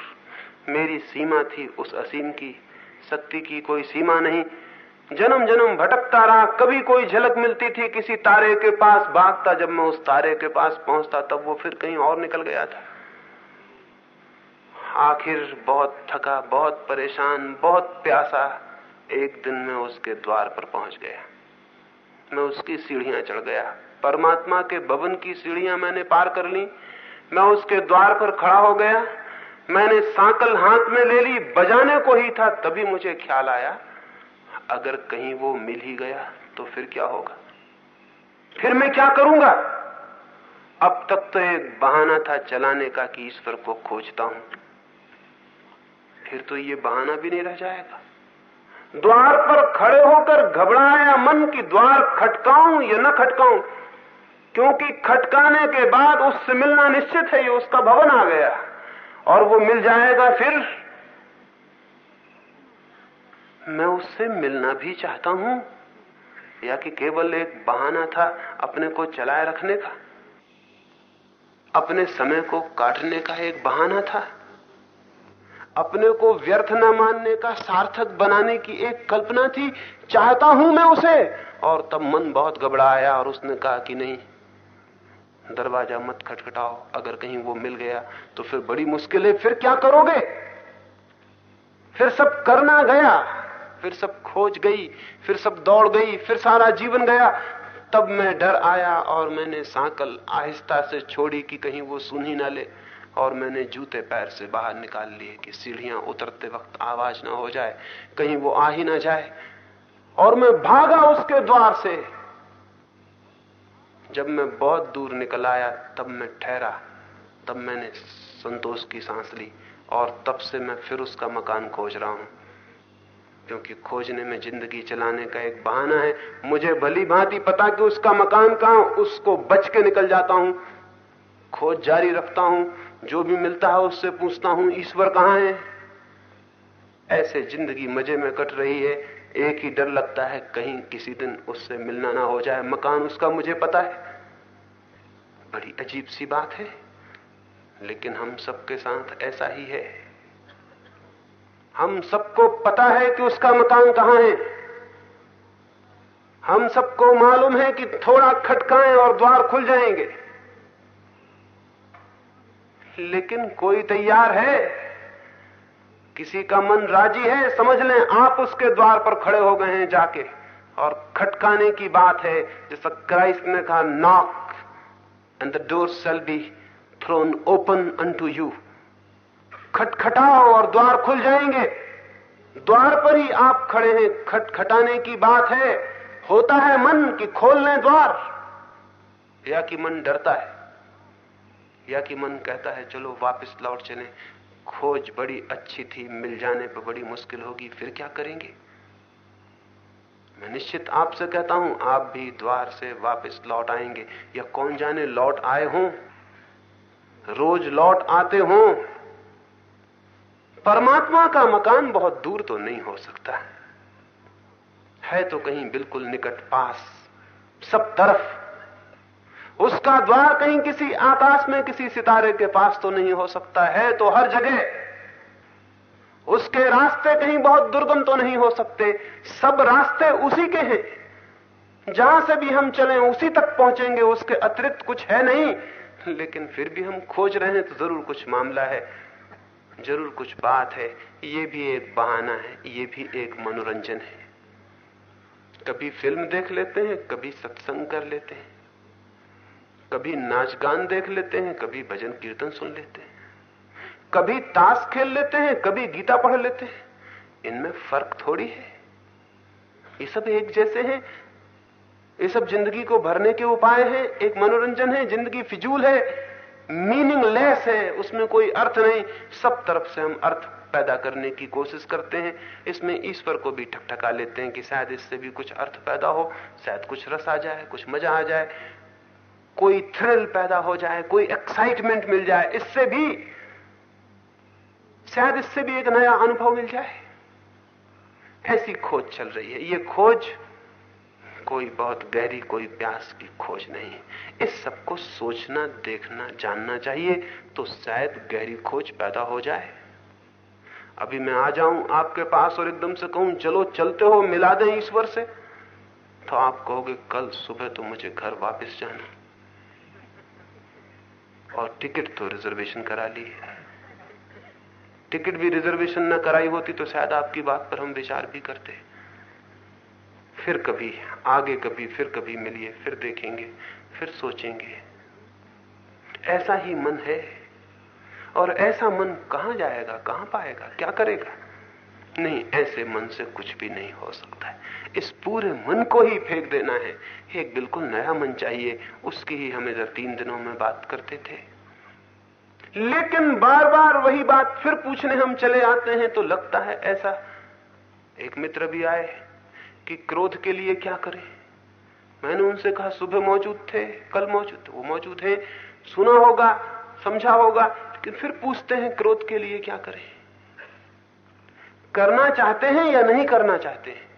मेरी सीमा थी उस असीम की। शक्ति की कोई सीमा नहीं। जन्म जन्म भटकता रहा। कभी कोई झलक मिलती थी किसी तारे के पास। भागता जब मैं उस तारे के पास पहुँचता, तब वो फिर कहीं और निकल गया था। आखिर बहुत थका, बहुत परेशान, बहुत प्यासा, एक दिन मैं उसके द्वार पर पहुँच गया। मैं उसकी सीढ़ियाँ चढ़ गया। परमात्मा के भवन की सीढ़ियाँ मैंने पार कर ली। मैं उसके द्वार पर खड़ा हो गया। मैंने सांकल हाथ में ले ली, बजाने को ही था, तभी मुझे ख्याल आया। अगर कहीं वो मिल ही गया तो फिर क्या होगा? फिर मैं क्या करूँगा? अब तक तो एक बहाना था चलाने का कि ईश्वर को खोजता हूँ। फिर तो ये बहाना भी नहीं रह जाएगा। द्वार पर खड़े होकर घबराया मन की द्वार खटकाऊं या न खटकाऊं, क्योंकि खटकाने के बाद उससे मिलना निश्चित है, ये उसका भवन आ गया। और वो मिल जाएगा फिर। मैं उससे मिलना भी चाहता हूँ, या कि केवल एक बहाना था अपने को चलाए रखने का? अपने समय को काटने का एक बहाना था? अपने को व्यर्थ न मानने का सार्थक बनाने की एक कल्पना थी, चाहता हूँ मैं उसे। और तब मन बहुत घबराया और उसने कहा कि नहीं, दरवाज़ा मत खटखटाओ, अगर कहीं वो मिल गया तो फिर बड़ी मुश्किल है, फिर क्या करोगे? फिर सब करना गया, फिर सब खोज गई, फिर सब दौड़ गई, फिर सारा जीवन गया। तब मैं डर आया और मैंने सांकल आहिस्ता से छोड़ी कि कहीं वो सुन ही ना ले। और मैंने जूते पैर से बाहर निकाल लिए कि सीढ़ियाँ उतरते वक्त आवाज़ ना हो जाए, कहीं वो आ ही ना जाए। और मैं भागा उसके द्वार से। जब मैं बहुत दूर निकल आया, तब मैं ठहरा, तब मैंने संतोष की सांस ली और तब से मैं फिर उसका मकान खोज रहा हूँ। क्योंकि खोजने में ज़िंदगी चलाने का एक बहाना है। मुझे भली भांति पता कि उसका मकान कहाँ, उसको बच के निकल जाता हूँ। खोज जारी रखता हूँ। जो भी मिलता है उससे पूछता हूँ, ईश्वर कहाँ है? ऐसे ज़िंदगी मज़े में कट रही है, एक ही डर लगता है, कहीं किसी दिन उससे मिलना ना हो जाए। मकान उसका मुझे पता है। बड़ी अजीब सी बात है, लेकिन हम सबके साथ ऐसा ही है। हम सबको पता है कि उसका मकान कहाँ है। हम सबको मालूम है कि थोड़ा खटकाएँ और द्वार खुल जाएँगे। लेकिन कोई तैयार है? किसी का मन राज़ी है? समझ लें, आप उसके द्वार पर खड़े हो गए हैं जाके। और खटकाने की बात है, जैसा क्राइस्ट ने कहा knock and the door shall be thrown open unto you खटखटाओ और द्वार खुल जाएँगे। द्वार पर ही आप खड़े हैं। खटखटाने की बात है। होता है मन कि खोल लें द्वार। या कि मन डरता है। या कि मन कहता है, चलो वापस लौट चले। खोज बड़ी अच्छी थी, मिल जाने पर बड़ी मुश्किल होगी, फिर क्या करेंगे? मैं निश्चित आपसे कहता हूँ, आप भी द्वार से वापस लौट आएँगे। या कौन जाने लौट आए हों? रोज लौट आते हों? परमात्मा का मकान बहुत दूर तो नहीं हो सकता। है तो कहीं बिल्कुल निकट पास, सब तरफ़ उसका द्वार कहीं किसी आकाश में, किसी सितारे के पास तो नहीं हो सकता है तो हर जगह उसके रास्ते कहीं बहुत दुर्गम तो नहीं हो सकते। सब रास्ते उसी के हैं। जहाँ से भी हम चलें, उसी तक पहुँचेंगे, उसके अतिरिक्त कुछ है नहीं। लेकिन फिर भी हम खोज रहे हैं तो ज़रूर कुछ मामला है। ज़रूर कुछ बात है। ये भी एक बहाना है, ये भी एक मनोरंजन है। कभी फ़िल्म देख लेते हैं, कभी सत्संग कर लेते हैं। कभी नाच गान देख लेते हैं, कभी भजन कीर्तन सुन लेते हैं। कभी ताश खेल लेते हैं, कभी गीता पढ़ लेते हैं। इनमें फ़र्क थोड़ी है। ये सब एक जैसे हैं। ये सब ज़िंदगी को भरने के उपाय हैं। एक मनोरंजन है, ज़िंदगी फिजूल है। मीनिंगलेस है, उसमें कोई अर्थ नहीं। सब तरफ़ से हम अर्थ पैदा करने की कोशिश करते हैं। इसमें ईश्वर को भी ठकठका लेते हैं कि शायद इससे भी कुछ अर्थ पैदा हो, शायद कुछ रस आ जाए, कुछ मज़ा आ जाए। कोई थ्रिल पैदा हो जाए, कोई एक्साइटमेंट मिल जाए, इससे भी, शायद इससे भी एक नया अनुभव मिल जाए। ऐसी खोज चल रही है। ये खोज, कोई बहुत गहरी, कोई प्यास की खोज नहीं। है इस सबको सोचना, देखना, जानना चाहिए तो शायद गहरी खोज पैदा हो जाए। अभी मैं आ जाऊँ आपके पास और एकदम से कहूँ, चलो, चलते हो, मिला दें ईश्वर से। तो आप कहोगे, कल सुबह तो मुझे घर वापस जाना। और टिकट तो रिजर्वेशन करा ली है। टिकट भी रिजर्वेशन न कराई होती तो शायद आपकी बात पर हम विचार भी करते। फिर कभी, आगे कभी, फिर कभी मिलिए, फिर देखेंगे, फिर सोचेंगे। ऐसा ही मन है। और ऐसा मन कहाँ जाएगा, कहाँ पाएगा, क्या करेगा? नहीं, ऐसे मन से कुछ भी नहीं हो सकता है। इस पूरे मन को ही फेंक देना है। एक बिल्कुल नया मन चाहिए। उसकी ही हम इधर तीन दिनों में बात करते थे। लेकिन बार बार वही बात फिर पूछने हम चले आते हैं तो लगता है ऐसा। एक मित्र भी आए कि क्रोध के लिए क्या करें? मैंने उनसे कहा, सुबह मौजूद थे, कल मौजूद थे। वो मौजूद है, सुना होगा, समझा होगा, लेकिन फिर पूछते हैं, क्रोध के लिए क्या करें? करना चाहते हैं या नहीं करना चाहते हैं?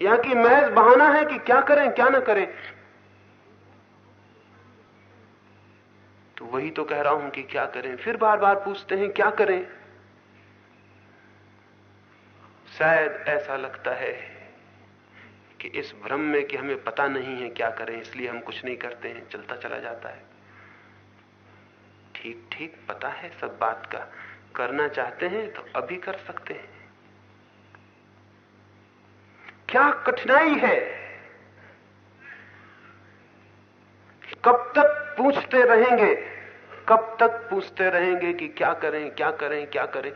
या कि महज बहाना है कि क्या करें, क्या ना करें। तो वही तो कह रहा हूँ कि क्या करें। फिर बार बार पूछते हैं, क्या करें? शायद ऐसा लगता है कि इस भ्रम में कि हमें पता नहीं है क्या करें, इसलिए हम कुछ नहीं करते हैं, चलता चला जाता है। ठीक ठीक पता है सब बात का। करना चाहते हैं तो अभी कर सकते हैं। क्या कठिनाई है? कब तक पूछते रहेंगे? कब तक पूछते रहेंगे कि क्या करें क्या करें क्या करें?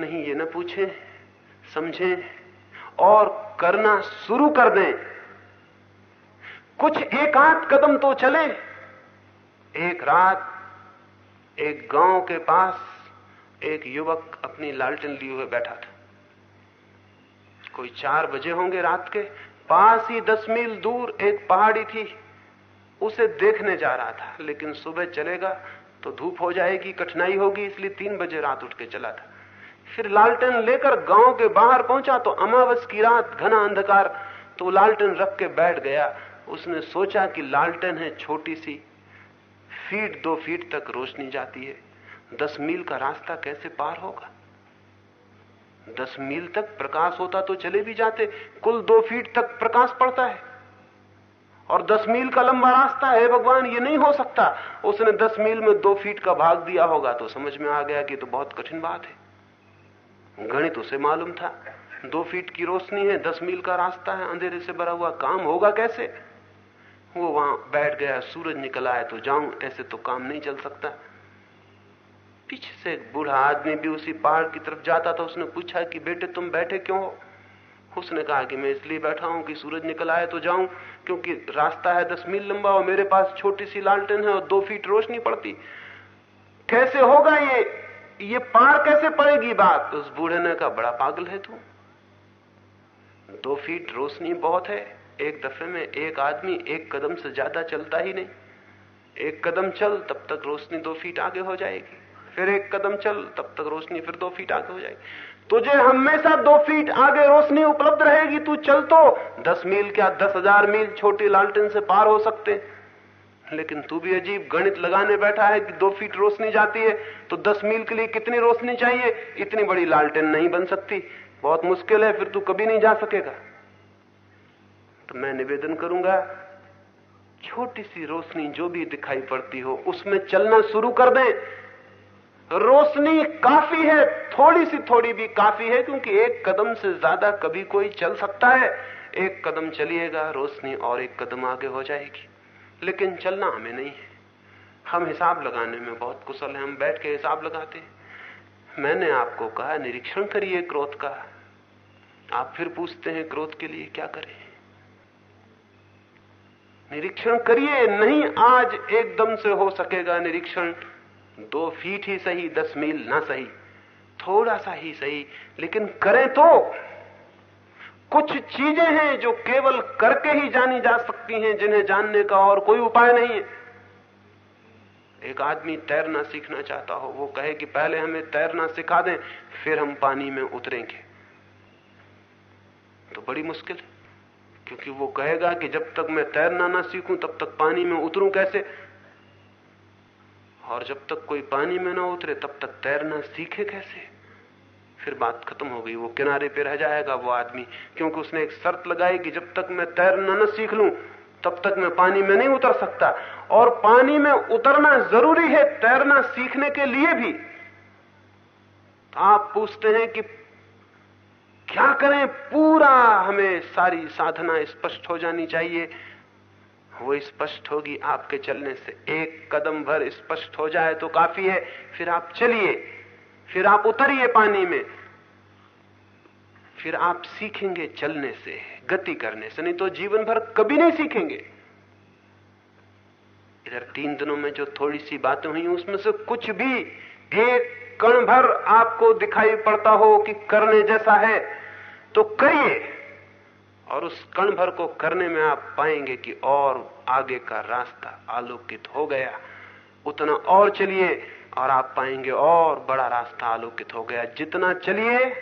नहीं, ये ना पूछें, समझें और करना शुरू कर दें। कुछ एक आध कदम तो चले। एक रात एक गाँव के पास एक युवक अपनी लालटेन लिए हुए बैठा था। कोई चार बजे होंगे रात के, पास ही दस मील दूर एक पहाड़ी थी। उसे देखने जा रहा था, लेकिन सुबह चलेगा तो धूप हो जाएगी, कठिनाई होगी, इसलिए तीन बजे रात उठ के चला था। फिर लालटेन लेकर गाँव के बाहर पहुँचा तो अमावस की रात, घना अंधकार तो लालटेन रख के बैठ गया। उसने सोचा कि लालटेन है छोटी सी, फीट दो फीट तक रोशनी जाती है। दस मील का रास्ता कैसे पार होगा? दस मील तक प्रकाश होता तो चले भी जाते, कुल दो फीट तक प्रकाश पड़ता है। और दस मील का लंबा रास्ता है, भगवान, ये नहीं हो सकता। उसने दस मील में दो फीट का भाग दिया होगा तो समझ में आ गया कि तो बहुत कठिन बात है। गणित उसे मालूम था। दो फीट की रोशनी है, दस मील का रास्ता है, अंधेरे से भरा हुआ काम होगा कैसे? वो वहाँ बैठ गया, सूरज निकल आए तो जाऊँ, ऐसे तो काम नहीं चल सकता। पीछे से एक बूढ़ा आदमी भी उसी पहाड़ की तरफ़ जाता था। उसने पूछा कि, बेटे, तुम बैठे क्यों हो? उसने कहा कि, मैं इसलिए बैठा हूँ कि सूरज निकल आए तो जाऊँ, क्योंकि रास्ता है दस मील लंबा और मेरे पास छोटी सी लालटेन है और दो फीट रोशनी पड़ती। कैसे होगा ये? ये पार कैसे पड़ेगी बात? उस बूढ़े ने कहा, बड़ा पागल है तू। दो फीट रोशनी बहुत है। एक दफे में एक आदमी एक कदम से ज़्यादा चलता ही नहीं। एक कदम चल, तब तक रोशनी दो फीट आगे हो जाएगी। फिर एक कदम चल, तब तक रोशनी, फिर दो फीट आगे हो जाएगी। तुझे हमेशा दो फीट आगे रोशनी उपलब्ध रहेगी, तू चल तो। दस मील क्या दस हज़ार मील छोटी लालटेन से पार हो सकते। लेकिन तू भी अजीब गणित लगाने बैठा है कि दो फीट रोशनी जाती है तो दस मील के लिए कितनी रोशनी चाहिए? इतनी बड़ी लालटेन नहीं बन सकती। बहुत मुश्किल है, फिर तू कभी नहीं जा सकेगा। तो मैं निवेदन करूँगा, छोटी सी रोशनी जो भी दिखाई पड़ती हो, उसमें चलना शुरू कर दें। रोशनी काफ़ी है, थोड़ी सी थोड़ी भी काफ़ी है, क्योंकि एक कदम से ज़्यादा कभी कोई चल सकता है। एक कदम चलिएगा, रोशनी और एक कदम आगे हो जाएगी। लेकिन चलना हमें नहीं है। हम हिसाब लगाने में बहुत कुशल हैं, हम बैठ के हिसाब लगाते हैं। मैंने आपको कहा, निरीक्षण करिए क्रोध का। आप फिर पूछते हैं क्रोध के लिए क्या करें? निरीक्षण करिए, नहीं आज एकदम से हो सकेगा निरीक्षण। दो फीट ही सही, दस मील ना सही, थोड़ा सा ही सही, लेकिन करें तो। कुछ चीज़ें हैं जो केवल करके ही जानी जा सकती हैं, जिन्हें जानने का और कोई उपाय नहीं है। एक आदमी तैरना सीखना चाहता हो, वो कहे कि पहले हमें तैरना सिखा दें, फिर हम पानी में उतरेंगे। तो बड़ी मुश्किल क्योंकि वो कहेगा कि जब तक मैं तैरना ना सीखूं, तब तक पानी में उतरूं कैसे? और जब तक कोई पानी में ना उतरे, तब तक तैरना सीखे कैसे? फिर बात खत्म हो गई। वो किनारे पे रह जाएगा वो आदमी, क्योंकि उसने एक शर्त लगाई कि जब तक मैं तैरना न सीख लूँ, तब तक मैं पानी में नहीं उतर सकता। और पानी में उतरना ज़रूरी है तैरना सीखने के लिए भी। आप पूछते हैं कि क्या करें? पूरा हमें सारी साधना स्पष्ट हो जानी चाहिए। वो स्पष्ट होगी आपके चलने से। एक कदम भर स्पष्ट हो जाए तो काफ़ी है। फिर आप चलिए। फिर आप उतरिए पानी में। फिर आप सीखेंगे चलने से, गति करने से। नहीं तो जीवन भर कभी नहीं सीखेंगे। इधर तीन दिनों में जो थोड़ी सी बातें हुई, उसमें से कुछ भी एक कण भर आपको दिखाई पड़ता हो कि करने जैसा है तो करिए और उस कण भर को करने में आप पाएँगे कि और आगे का रास्ता आलोकित हो गया। उतना और चलिए और आप पाएँगे और बड़ा रास्ता आलोकित हो गया। जितना चलिए,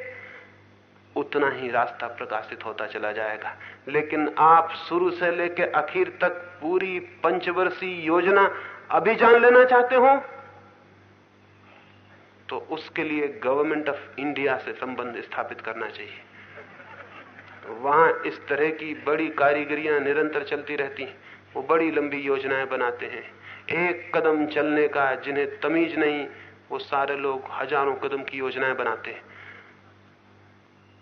उतना ही रास्ता प्रकाशित होता चला जाएगा। लेकिन आप शुरू से लेकर आखिर तक पूरी पंचवर्षीय योजना अभी जान लेना चाहते हो? तो उसके लिए गवर्नमेंट ऑफ़ इंडिया से संबंध स्थापित करना चाहिए। वहाँ इस तरह की बड़ी कारीगरियाँ निरंतर चलती रहती हैं। वो बड़ी लंबी योजनाएँ बनाते हैं। एक कदम चलने का जिन्हें तमीज नहीं, वो सारे लोग हज़ारों कदम की योजनाएँ बनाते हैं।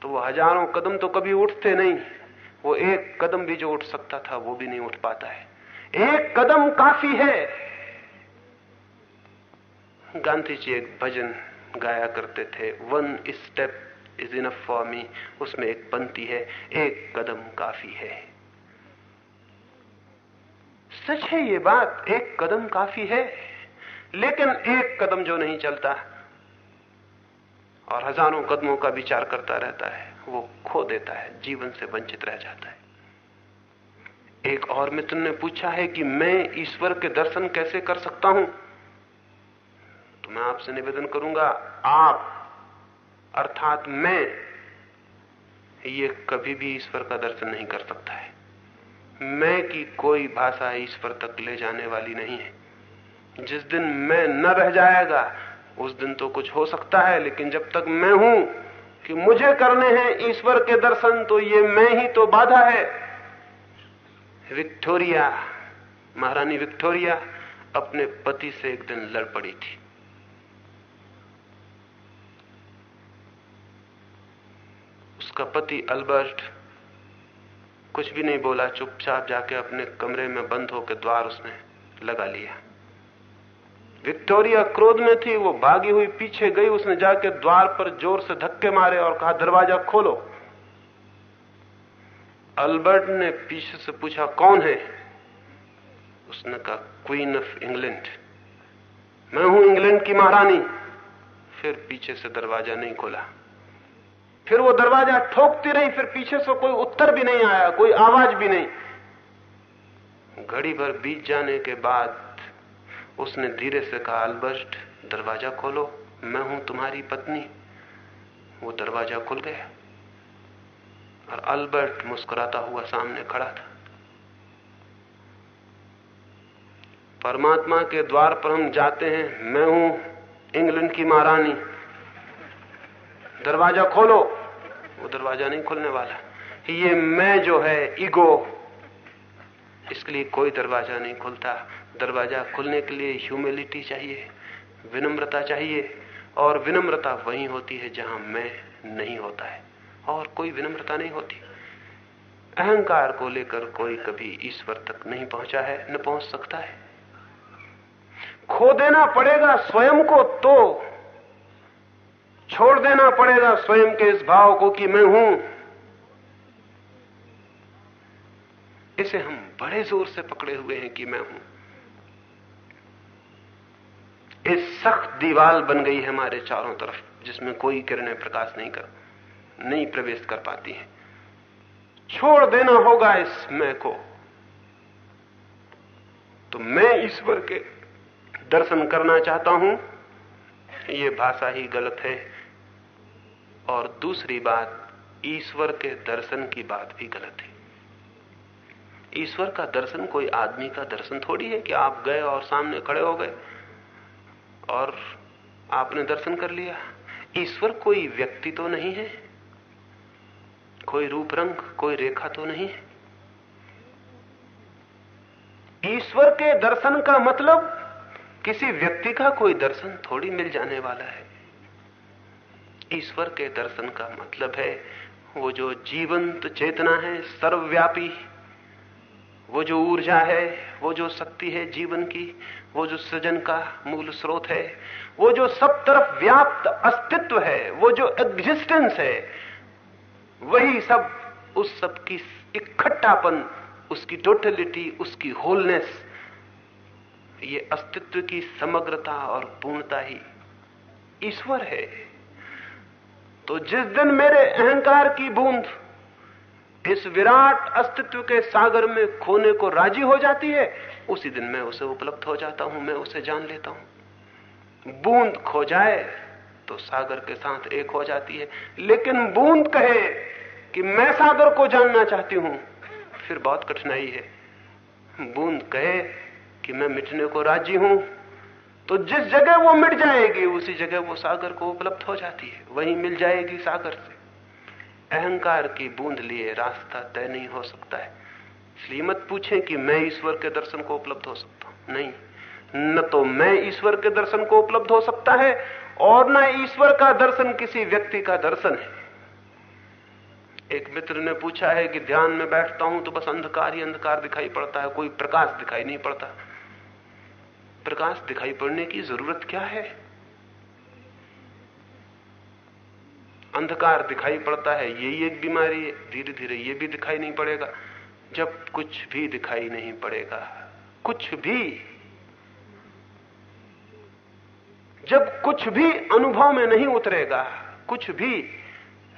तो वो हज़ारों कदम तो कभी उठते नहीं। वो एक कदम भी जो उठ सकता था, वो भी नहीं उठ पाता है। एक कदम काफ़ी है। गांधी जी एक भजन गाया करते थे, one step is enough for me उसमें एक पंक्ति है, एक कदम काफ़ी है। सच है ये बात, एक कदम काफ़ी है, लेकिन एक कदम जो नहीं चलता, और हज़ारों कदमों का विचार करता रहता है, वो खो देता है, जीवन से वंचित रह जाता है। एक और मित्र ने पूछा है कि मैं ईश्वर के दर्शन कैसे कर सकता हूँ? तो मैं आपसे निवेदन करूँगा, आप अर्थात मैं ये कभी भी ईश्वर का दर्शन नहीं कर सकता है। मैं की कोई भाषा ईश्वर तक ले जाने वाली नहीं है। जिस दिन मैं न रह जाएगा, उस दिन तो कुछ हो सकता है, लेकिन जब तक मैं हूँ कि मुझे करने हैं ईश्वर के दर्शन तो ये मैं ही तो बाधा है। विक्टोरिया, महारानी विक्टोरिया अपने पति से एक दिन लड़ पड़ी थी। उसका पति अल्बर्ट कुछ भी नहीं बोला, चुपचाप जाके अपने कमरे में बंद होकर द्वार उसने लगा लिया। विक्टोरिया क्रोध में थी, वो भागी हुई पीछे गई, उसने जाके द्वार पर ज़ोर से धक्के मारे और कहा, दरवाज़ा खोलो। अल्बर्ट ने पीछे से पूछा, कौन है? उसने कहा, क्वीन ऑफ़ इंग्लैंड। मैं हूँ इंग्लैंड की महारानी। फिर पीछे से दरवाज़ा नहीं खोला। फिर वो दरवाज़ा ठोकती रही, फिर पीछे से कोई उत्तर भी नहीं आया, कोई आवाज़ भी नहीं। घड़ी भर बीत जाने के बाद उसने धीरे से कहा, अल्बर्ट, दरवाज़ा खोलो, मैं हूँ तुम्हारी पत्नी। वो दरवाज़ा खुल गया और अल्बर्ट मुस्कुराता हुआ सामने खड़ा था। परमात्मा के द्वार पर हम जाते हैं, मैं हूँ इंग्लैंड की महारानी। दरवाज़ा खोलो। वो दरवाज़ा नहीं खुलने वाला। ये मैं जो है, ईगो। इसके लिए कोई दरवाज़ा नहीं खुलता। दरवाज़ा खुलने के लिए ह्यूमिलिटी चाहिए, विनम्रता चाहिए, और विनम्रता वही होती है जहाँ मैं नहीं होता है, और कोई विनम्रता नहीं होती। अहंकार को लेकर कोई कभी ईश्वर तक नहीं पहुँचा है, न पहुँच सकता है। खो देना पड़ेगा स्वयं को तो छोड़ देना पड़ेगा स्वयं के इस भाव को कि मैं हूँ। इसे हम बड़े ज़ोर से पकड़े हुए हैं कि मैं हूँ। एक सख्त दीवाल बन गई है हमारे चारों तरफ़, जिसमें कोई किरणें प्रकाश नहीं कर, नहीं प्रवेश कर पाती है। छोड़ देना होगा इस मैं को। तो मैं ईश्वर के दर्शन करना चाहता हूँ। ये भाषा ही गलत है। और दूसरी बात, ईश्वर के दर्शन की बात भी गलत है। ईश्वर का दर्शन, कोई आदमी का दर्शन थोड़ी है कि आप गए और सामने खड़े हो गए और आपने दर्शन कर लिया। ईश्वर कोई व्यक्ति तो नहीं है, कोई रूप रंग, कोई रेखा तो नहीं है। ईश्वर के दर्शन का मतलब किसी व्यक्ति का कोई दर्शन थोड़ी मिल जाने वाला है। ईश्वर के दर्शन का मतलब है, वो जो जीवंत चेतना है, सर्वव्यापी, वो जो ऊर्जा है, वो जो शक्ति है जीवन की, वो जो सृजन का मूल स्रोत है, वो जो सब तरफ़ व्याप्त अस्तित्व है, वो जो एग्जिस्टेंस है, वही सब, उस सब की इकट्ठापन, उसकी टोटलिटी उसकी होलनेस ये अस्तित्व की समग्रता और पूर्णता ही ईश्वर है। तो जिस दिन मेरे अहंकार की बूंद इस विराट अस्तित्व के सागर में खोने को राज़ी हो जाती है, उसी दिन मैं उसे उपलब्ध हो जाता हूँ, मैं उसे जान लेता हूँ। बूंद खो जाए तो सागर के साथ एक हो जाती है। लेकिन बूंद कहे कि मैं सागर को जानना चाहती हूँ, फिर बहुत कठिनाई है। बूंद कहे कि मैं मिटने को राज़ी हूँ तो जिस जगह वो मिट जाएगी, उसी जगह वो सागर को उपलब्ध हो जाती है। वहीं मिल जाएगी सागर से। अहंकार की बूंद लिए रास्ता तय नहीं हो सकता है। इसलिए मत पूछें कि मैं ईश्वर के दर्शन को उपलब्ध हो सकता हूँ। नहीं, न तो मैं ईश्वर के दर्शन को उपलब्ध हो सकता है, और न ईश्वर का दर्शन किसी व्यक्ति का दर्शन है। एक मित्र ने पूछा है कि ध्यान में बैठता हूँ तो बस अंधकार ही अंधकार दिखाई पड़ता है, कोई प्रकाश दिखाई नहीं पड़ता। प्रकाश दिखाई पड़ने की ज़रूरत क्या है? अंधकार दिखाई पड़ता है यही एक बीमारी है। धीरे धीरे ये भी दिखाई नहीं पड़ेगा, जब कुछ भी दिखाई नहीं पड़ेगा। कुछ भी। जब कुछ भी अनुभव में नहीं उतरेगा, कुछ भी,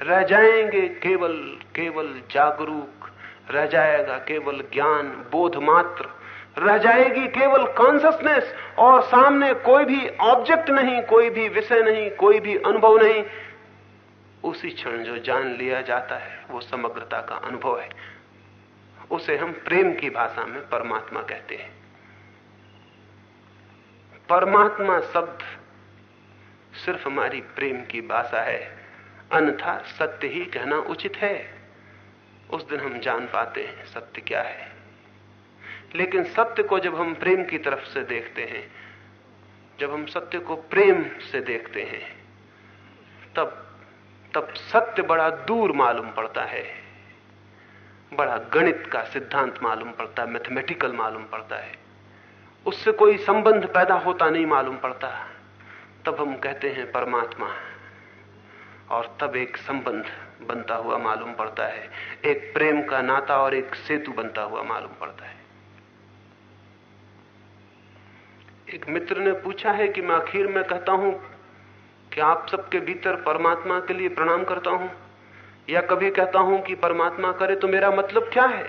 रह जाएँगे केवल केवल जागरूक, रह जाएगा केवल ज्ञान, बोध मात्र। रह जाएगी केवल कॉन्सियसनेस और सामने कोई भी ऑब्जेक्ट नहीं, कोई भी विषय नहीं, कोई भी अनुभव नहीं। उसी क्षण जो जान लिया जाता है, वो समग्रता का अनुभव है। उसे हम प्रेम की भाषा में परमात्मा कहते हैं। परमात्मा शब्द सिर्फ़ हमारी प्रेम की भाषा है। अन्यथा सत्य ही कहना उचित है। उस दिन हम जान पाते हैं सत्य क्या है। लेकिन सत्य को जब हम प्रेम की तरफ़ से देखते हैं, जब हम सत्य को प्रेम से देखते हैं, तब तब सत्य बड़ा दूर मालूम पड़ता है। बड़ा गणित का सिद्धांत मालूम पड़ता है, मैथमेटिकल मालूम पड़ता है। उससे कोई संबंध पैदा होता नहीं मालूम पड़ता। तब हम कहते हैं परमात्मा, और तब एक संबंध बनता हुआ मालूम पड़ता है। एक प्रेम का नाता और एक सेतु बनता हुआ मालूम पड़ता है। एक मित्र ने पूछा है कि मैं आखिर में कहता हूँ कि आप सबके भीतर परमात्मा के लिए प्रणाम करता हूँ, या कभी कहता हूँ कि परमात्मा करे तो मेरा मतलब क्या है?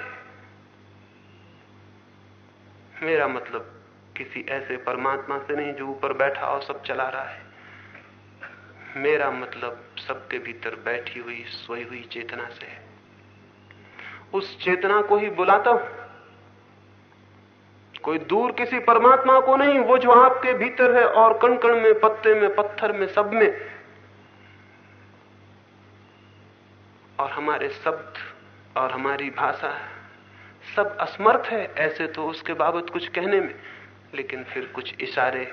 मेरा मतलब किसी ऐसे परमात्मा से नहीं जो ऊपर बैठा और सब चला रहा है। मेरा मतलब सबके भीतर बैठी हुई, सोई हुई चेतना से है। उस चेतना को ही बुलाता हूँ। कोई दूर किसी परमात्मा को नहीं, वो जो आपके भीतर है और कण कण में, पत्ते में, पत्थर में, सब में। और हमारे शब्द और हमारी भाषा सब असमर्थ है, ऐसे तो उसके बाबत कुछ कहने में। लेकिन फिर कुछ इशारे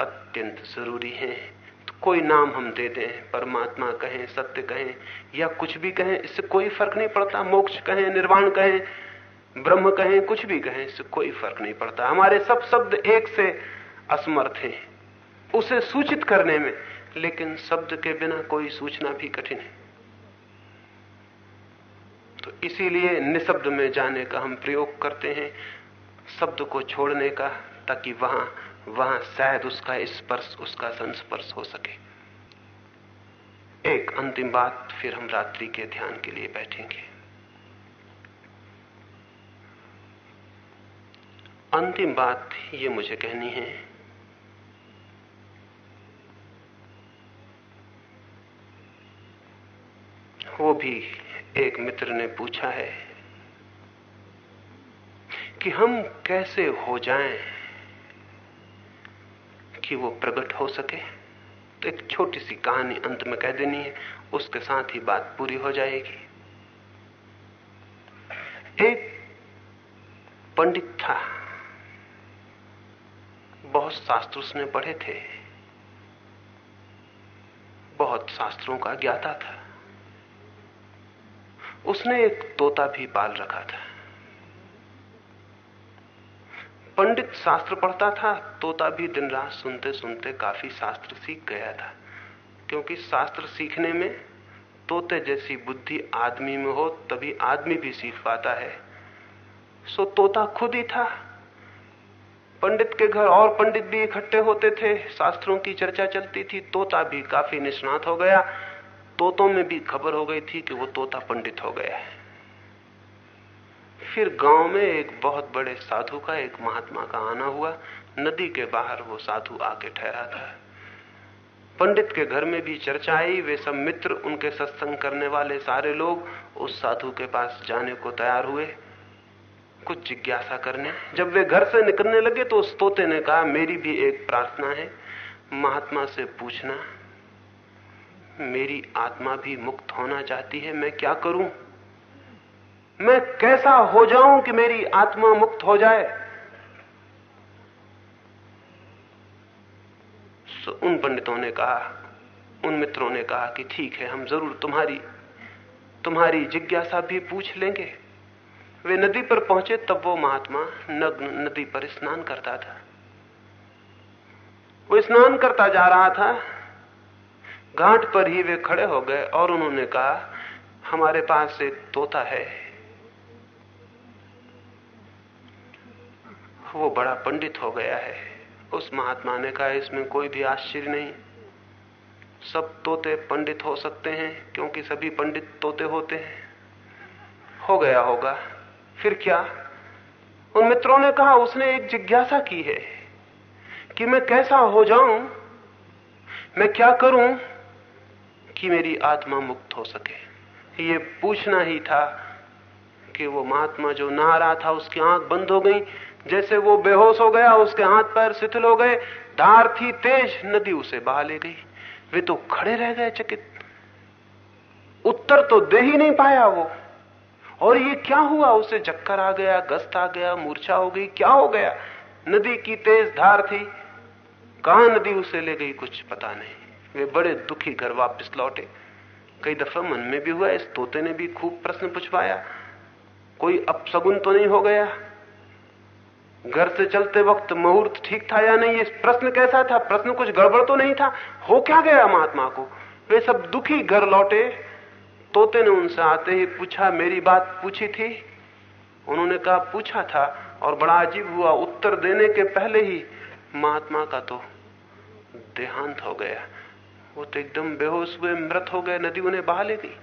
अत्यंत ज़रूरी हैं। तो कोई नाम हम दे दें, परमात्मा कहें, सत्य कहें, या कुछ भी कहें, इससे कोई फ़र्क नहीं पड़ता। मोक्ष कहें, निर्वाण कहें ब्रह्म कहें, कुछ भी कहें, इससे कोई फ़र्क नहीं पड़ता। हमारे सब शब्द एक से असमर्थ हैं, उसे सूचित करने में, लेकिन शब्द के बिना कोई सूचना भी कठिन है। तो इसीलिए निशब्द में जाने का हम प्रयोग करते हैं, शब्द को छोड़ने का, ताकि वहाँ वहाँ शायद उसका स्पर्श, उसका संस्पर्श हो सके। एक अंतिम बात फिर हम रात्रि के ध्यान के लिए बैठेंगे। अंतिम बात ये मुझे कहनी है। वो भी एक मित्र ने पूछा है कि हम कैसे हो जाएँ कि वो प्रकट हो सके? तो एक छोटी सी कहानी अंत में कह देनी है, उसके साथ ही बात पूरी हो जाएगी। एक पंडित था। बहुत शास्त्र उसने पढ़े थे। बहुत शास्त्रों का ज्ञाता था। उसने एक तोता भी पाल रखा था। पंडित शास्त्र पढ़ता था, तोता भी दिन रात सुनते सुनते काफ़ी शास्त्र सीख गया था। क्योंकि शास्त्र सीखने में तोते जैसी बुद्धि आदमी में हो, तभी आदमी भी सीख पाता है। सो तोता खुद ही था। पंडित के घर और पंडित भी इकट्ठे होते थे। शास्त्रों की चर्चा चलती थी। तोता भी काफ़ी निष्णात हो गया। तोतों में भी खबर हो गई थी कि वो तोता पंडित हो गया है। फिर गाँव में एक बहुत बड़े साधु का, एक महात्मा का आना हुआ। नदी के बाहर वो साधु आके ठहरा था। पंडित के घर में भी चर्चा आई। वे सब मित्र, उनके सत्संग करने वाले सारे लोग उस साधु के पास जाने को तैयार हुए। कुछ जिज्ञासा करने। जब वे घर से निकलने लगे तो उस तोते ने कहा मेरी भी एक प्रार्थना है महात्मा से पूछना। मेरी आत्मा भी मुक्त होना चाहती है मैं क्या करूँ? मैं कैसा हो जाऊँ कि मेरी आत्मा मुक्त हो जाए? so, उन पंडितों ने कहा उन मित्रों ने कहा कि ठीक है हम ज़रूर तुम्हारी तुम्हारी जिज्ञासा भी पूछ लेंगे। वे नदी पर पहुँचे तब वो महात्मा नग्न नदी पर स्नान करता था। वो स्नान करता जा रहा था। घाट पर ही वे खड़े हो गए और उन्होंने कहा, हमारे पास एक तोता है। वो बड़ा पंडित हो गया है। उस महात्मा ने कहा, इसमें कोई भी आश्चर्य नहीं। सब तोते पंडित हो सकते हैं, क्योंकि सभी पंडित तोते होते हैं। हो गया होगा। फिर क्या? उन मित्रों ने कहा, उसने एक जिज्ञासा की है कि मैं कैसा हो जाऊँ, मैं क्या करूँ कि मेरी आत्मा मुक्त हो सके। ये पूछना ही था कि वो महात्मा जो नहा रहा था, उसकी आँख बंद हो गई। जैसे वो बेहोश हो गया, उसके हाथ पैर शिथिल हो गए। धार थी तेज, नदी उसे बहा ले गई। वे तो खड़े रह गए चकित। उत्तर तो दे ही नहीं पाया वो। और ये क्या हुआ? उसे चक्कर आ गया, गस्त आ गया, मूर्छा हो गई। क्या हो गया? नदी की तेज धार थी। कहा नदी उसे ले गई कुछ पता नहीं। वे बड़े दुखी घर वापस लौटे। कई दफ़ा मन में भी हुआ, इस तोते ने भी खूब प्रश्न पूछवाया। कोई अपसगुन तो नहीं हो गया? घर से चलते वक्त मुहूर्त ठीक था या नहीं? ये प्रश्न कैसा था? प्रश्न कुछ गड़बड़ तो नहीं था? हो क्या गया महात्मा को? वे सब दुखी घर लौटे। तोते ने उनसे आते ही पूछा, मेरी बात पूछी थी? उन्होंने कहा, पूछा था और बड़ा अजीब हुआ। उत्तर देने के पहले ही महात्मा का तो देहांत हो गया। वो तो एकदम बेहोश हुए, मृत हो गए, नदी उन्हें बहा ले गई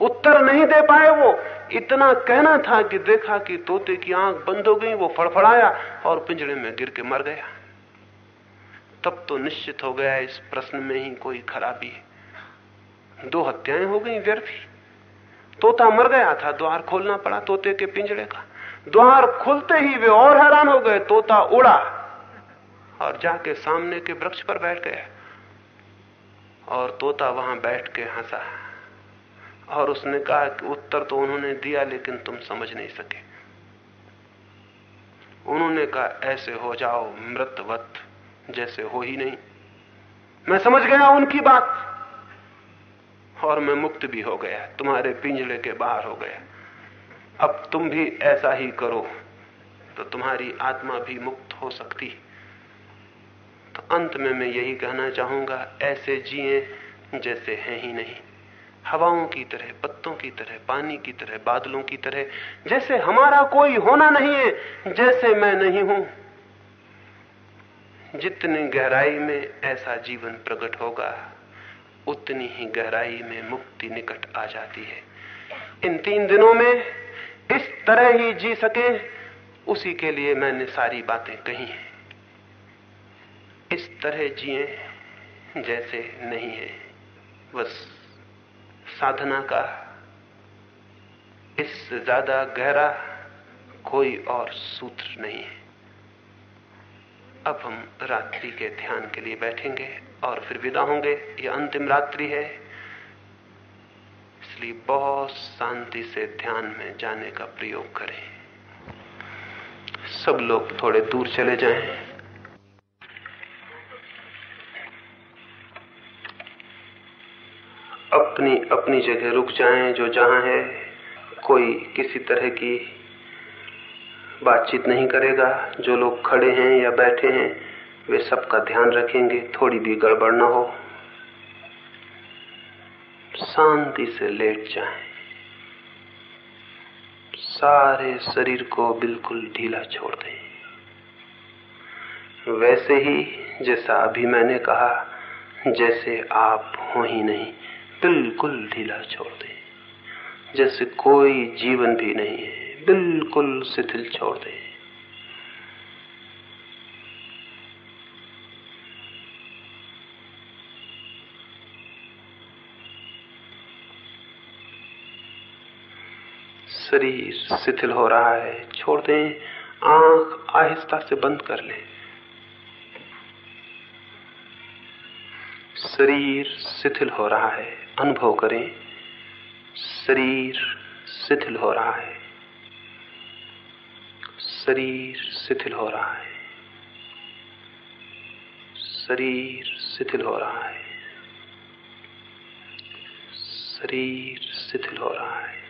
उत्तर नहीं दे पाए वो। इतना कहना था कि देखा कि तोते की आँख बंद हो गई, वो फड़फड़ाया और पिंजड़े में गिर के मर गया। तब तो निश्चित हो गया, इस प्रश्न में ही कोई खराबी है। दो हत्याएँ हो गई व्यर्थी तोता मर गया था, द्वार खोलना पड़ा तोते के पिंजड़े का। द्वार खुलते ही वे और हैरान हो गए, तोता उड़ा और जाके सामने के वृक्ष पर बैठ गया। और तोता वहाँ बैठ के हंसा। और उसने कहा कि उत्तर तो उन्होंने दिया, लेकिन तुम समझ नहीं सके। उन्होंने कहा, ऐसे हो जाओ, मृतवत जैसे हो ही नहीं। मैं समझ गया उनकी बात। और मैं मुक्त भी हो गया, तुम्हारे पिंजड़े के बाहर हो गया। अब तुम भी ऐसा ही करो तो तुम्हारी आत्मा भी मुक्त हो सकती। तो अंत में मैं यही कहना चाहूँगा, ऐसे जिए जैसे हैं ही नहीं। हवाओं की तरह, पत्तों की तरह, पानी की तरह, बादलों की तरह, जैसे हमारा कोई होना नहीं है, जैसे मैं नहीं हूँ। जितनी गहराई में ऐसा जीवन प्रकट होगा उतनी ही गहराई में मुक्ति निकट आ जाती है। इन तीन दिनों में इस तरह ही जी सके, उसी के लिए मैंने सारी बातें कही हैं। इस तरह जिए जैसे नहीं है। बस साधना का इससे ज़्यादा गहरा कोई और सूत्र नहीं है। अब हम रात्रि के ध्यान के लिए बैठेंगे और फिर विदा होंगे। ये अंतिम रात्रि है। इसलिए बहुत शांति से ध्यान में जाने का प्रयोग करें। सब लोग थोड़े दूर चले जाएँ। अपनी अपनी जगह रुक जाएँ जो जहाँ है। कोई किसी तरह की बातचीत नहीं करेगा। जो लोग खड़े हैं या बैठे हैं, वे सबका ध्यान रखेंगे। थोड़ी भी गड़बड़ न हो। शांति से लेट जाएँ। सारे शरीर को बिल्कुल ढीला छोड़ दें। वैसे ही, जैसा अभी मैंने कहा, जैसे आप हो ही नहीं, बिल्कुल ढीला छोड़ दें। जैसे कोई जीवन भी नहीं है। बिल्कुल शिथिल छोड़ दें। शरीर शिथिल हो रहा है, छोड़ दें। आँख आहिस्ता से बंद कर लें। शरीर शिथिल हो रहा है, अनुभव करें। शरीर शिथिल हो रहा है। शरीर शिथिल हो रहा है। शरीर शिथिल हो रहा है। शरीर शिथिल हो रहा है।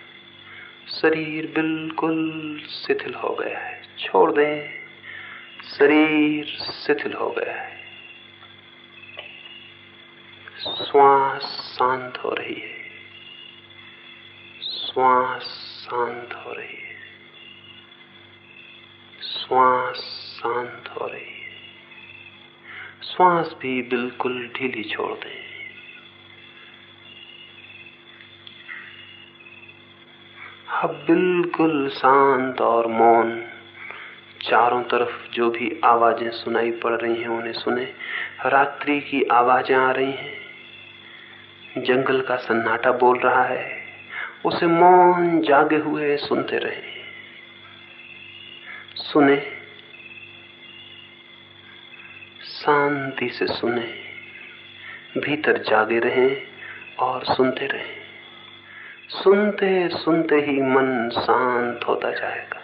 शरीर बिल्कुल शिथिल हो गया है। छोड़ दें, शरीर शिथिल हो गया है। श्वास शांत हो रही है। श्वास शांत हो रही है। श्वास शांत हो रही है श्वास भी बिल्कुल ढीली छोड़ दें। अब बिल्कुल शांत और मौन। चारों तरफ़ जो भी आवाज़ें सुनाई पड़ रही हैं, उन्हें सुने। रात्रि की आवाज़ें आ रही हैं। जंगल का सन्नाटा बोल रहा है। उसे मौन जागे हुए सुनते रहे। सुने। शांति से सुने। भीतर जागे रहें और सुनते रहें। सुनते सुनते ही मन शांत होता जाएगा।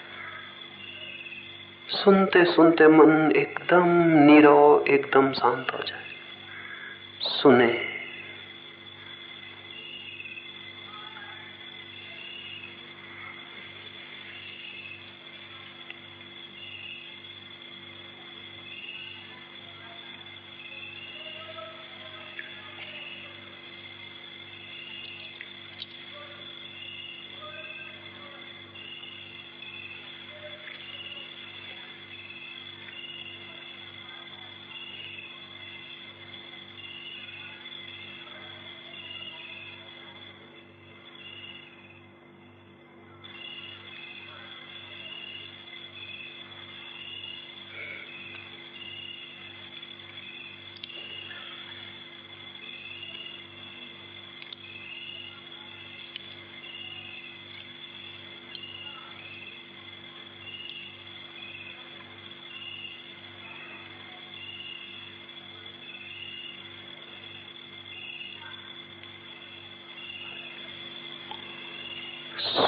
सुनते सुनते मन एकदम नीरव एकदम शांत हो जाए। सुने।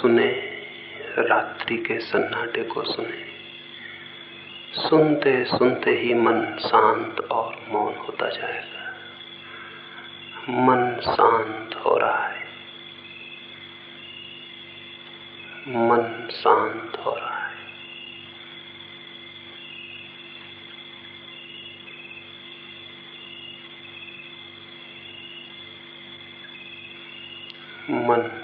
सुने, रात्रि के सन्नाटे को सुने। सुनते सुनते ही मन शांत और मौन होता जाएगा। मन शांत हो रहा है। मन शांत हो रहा है। मन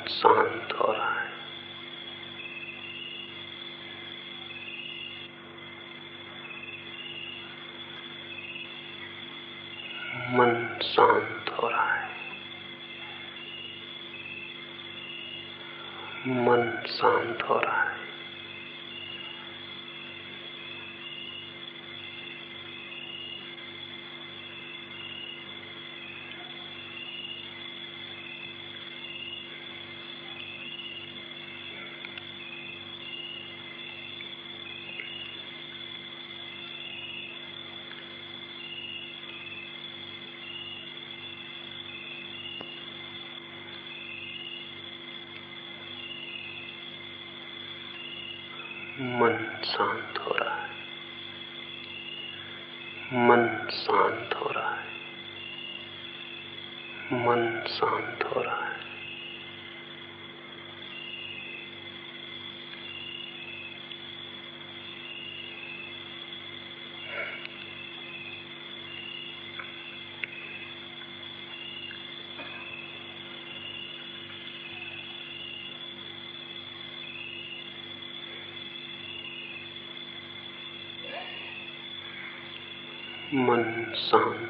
शांत हो रहा है। मन शांत हो रहा है। मन शांत मन शांत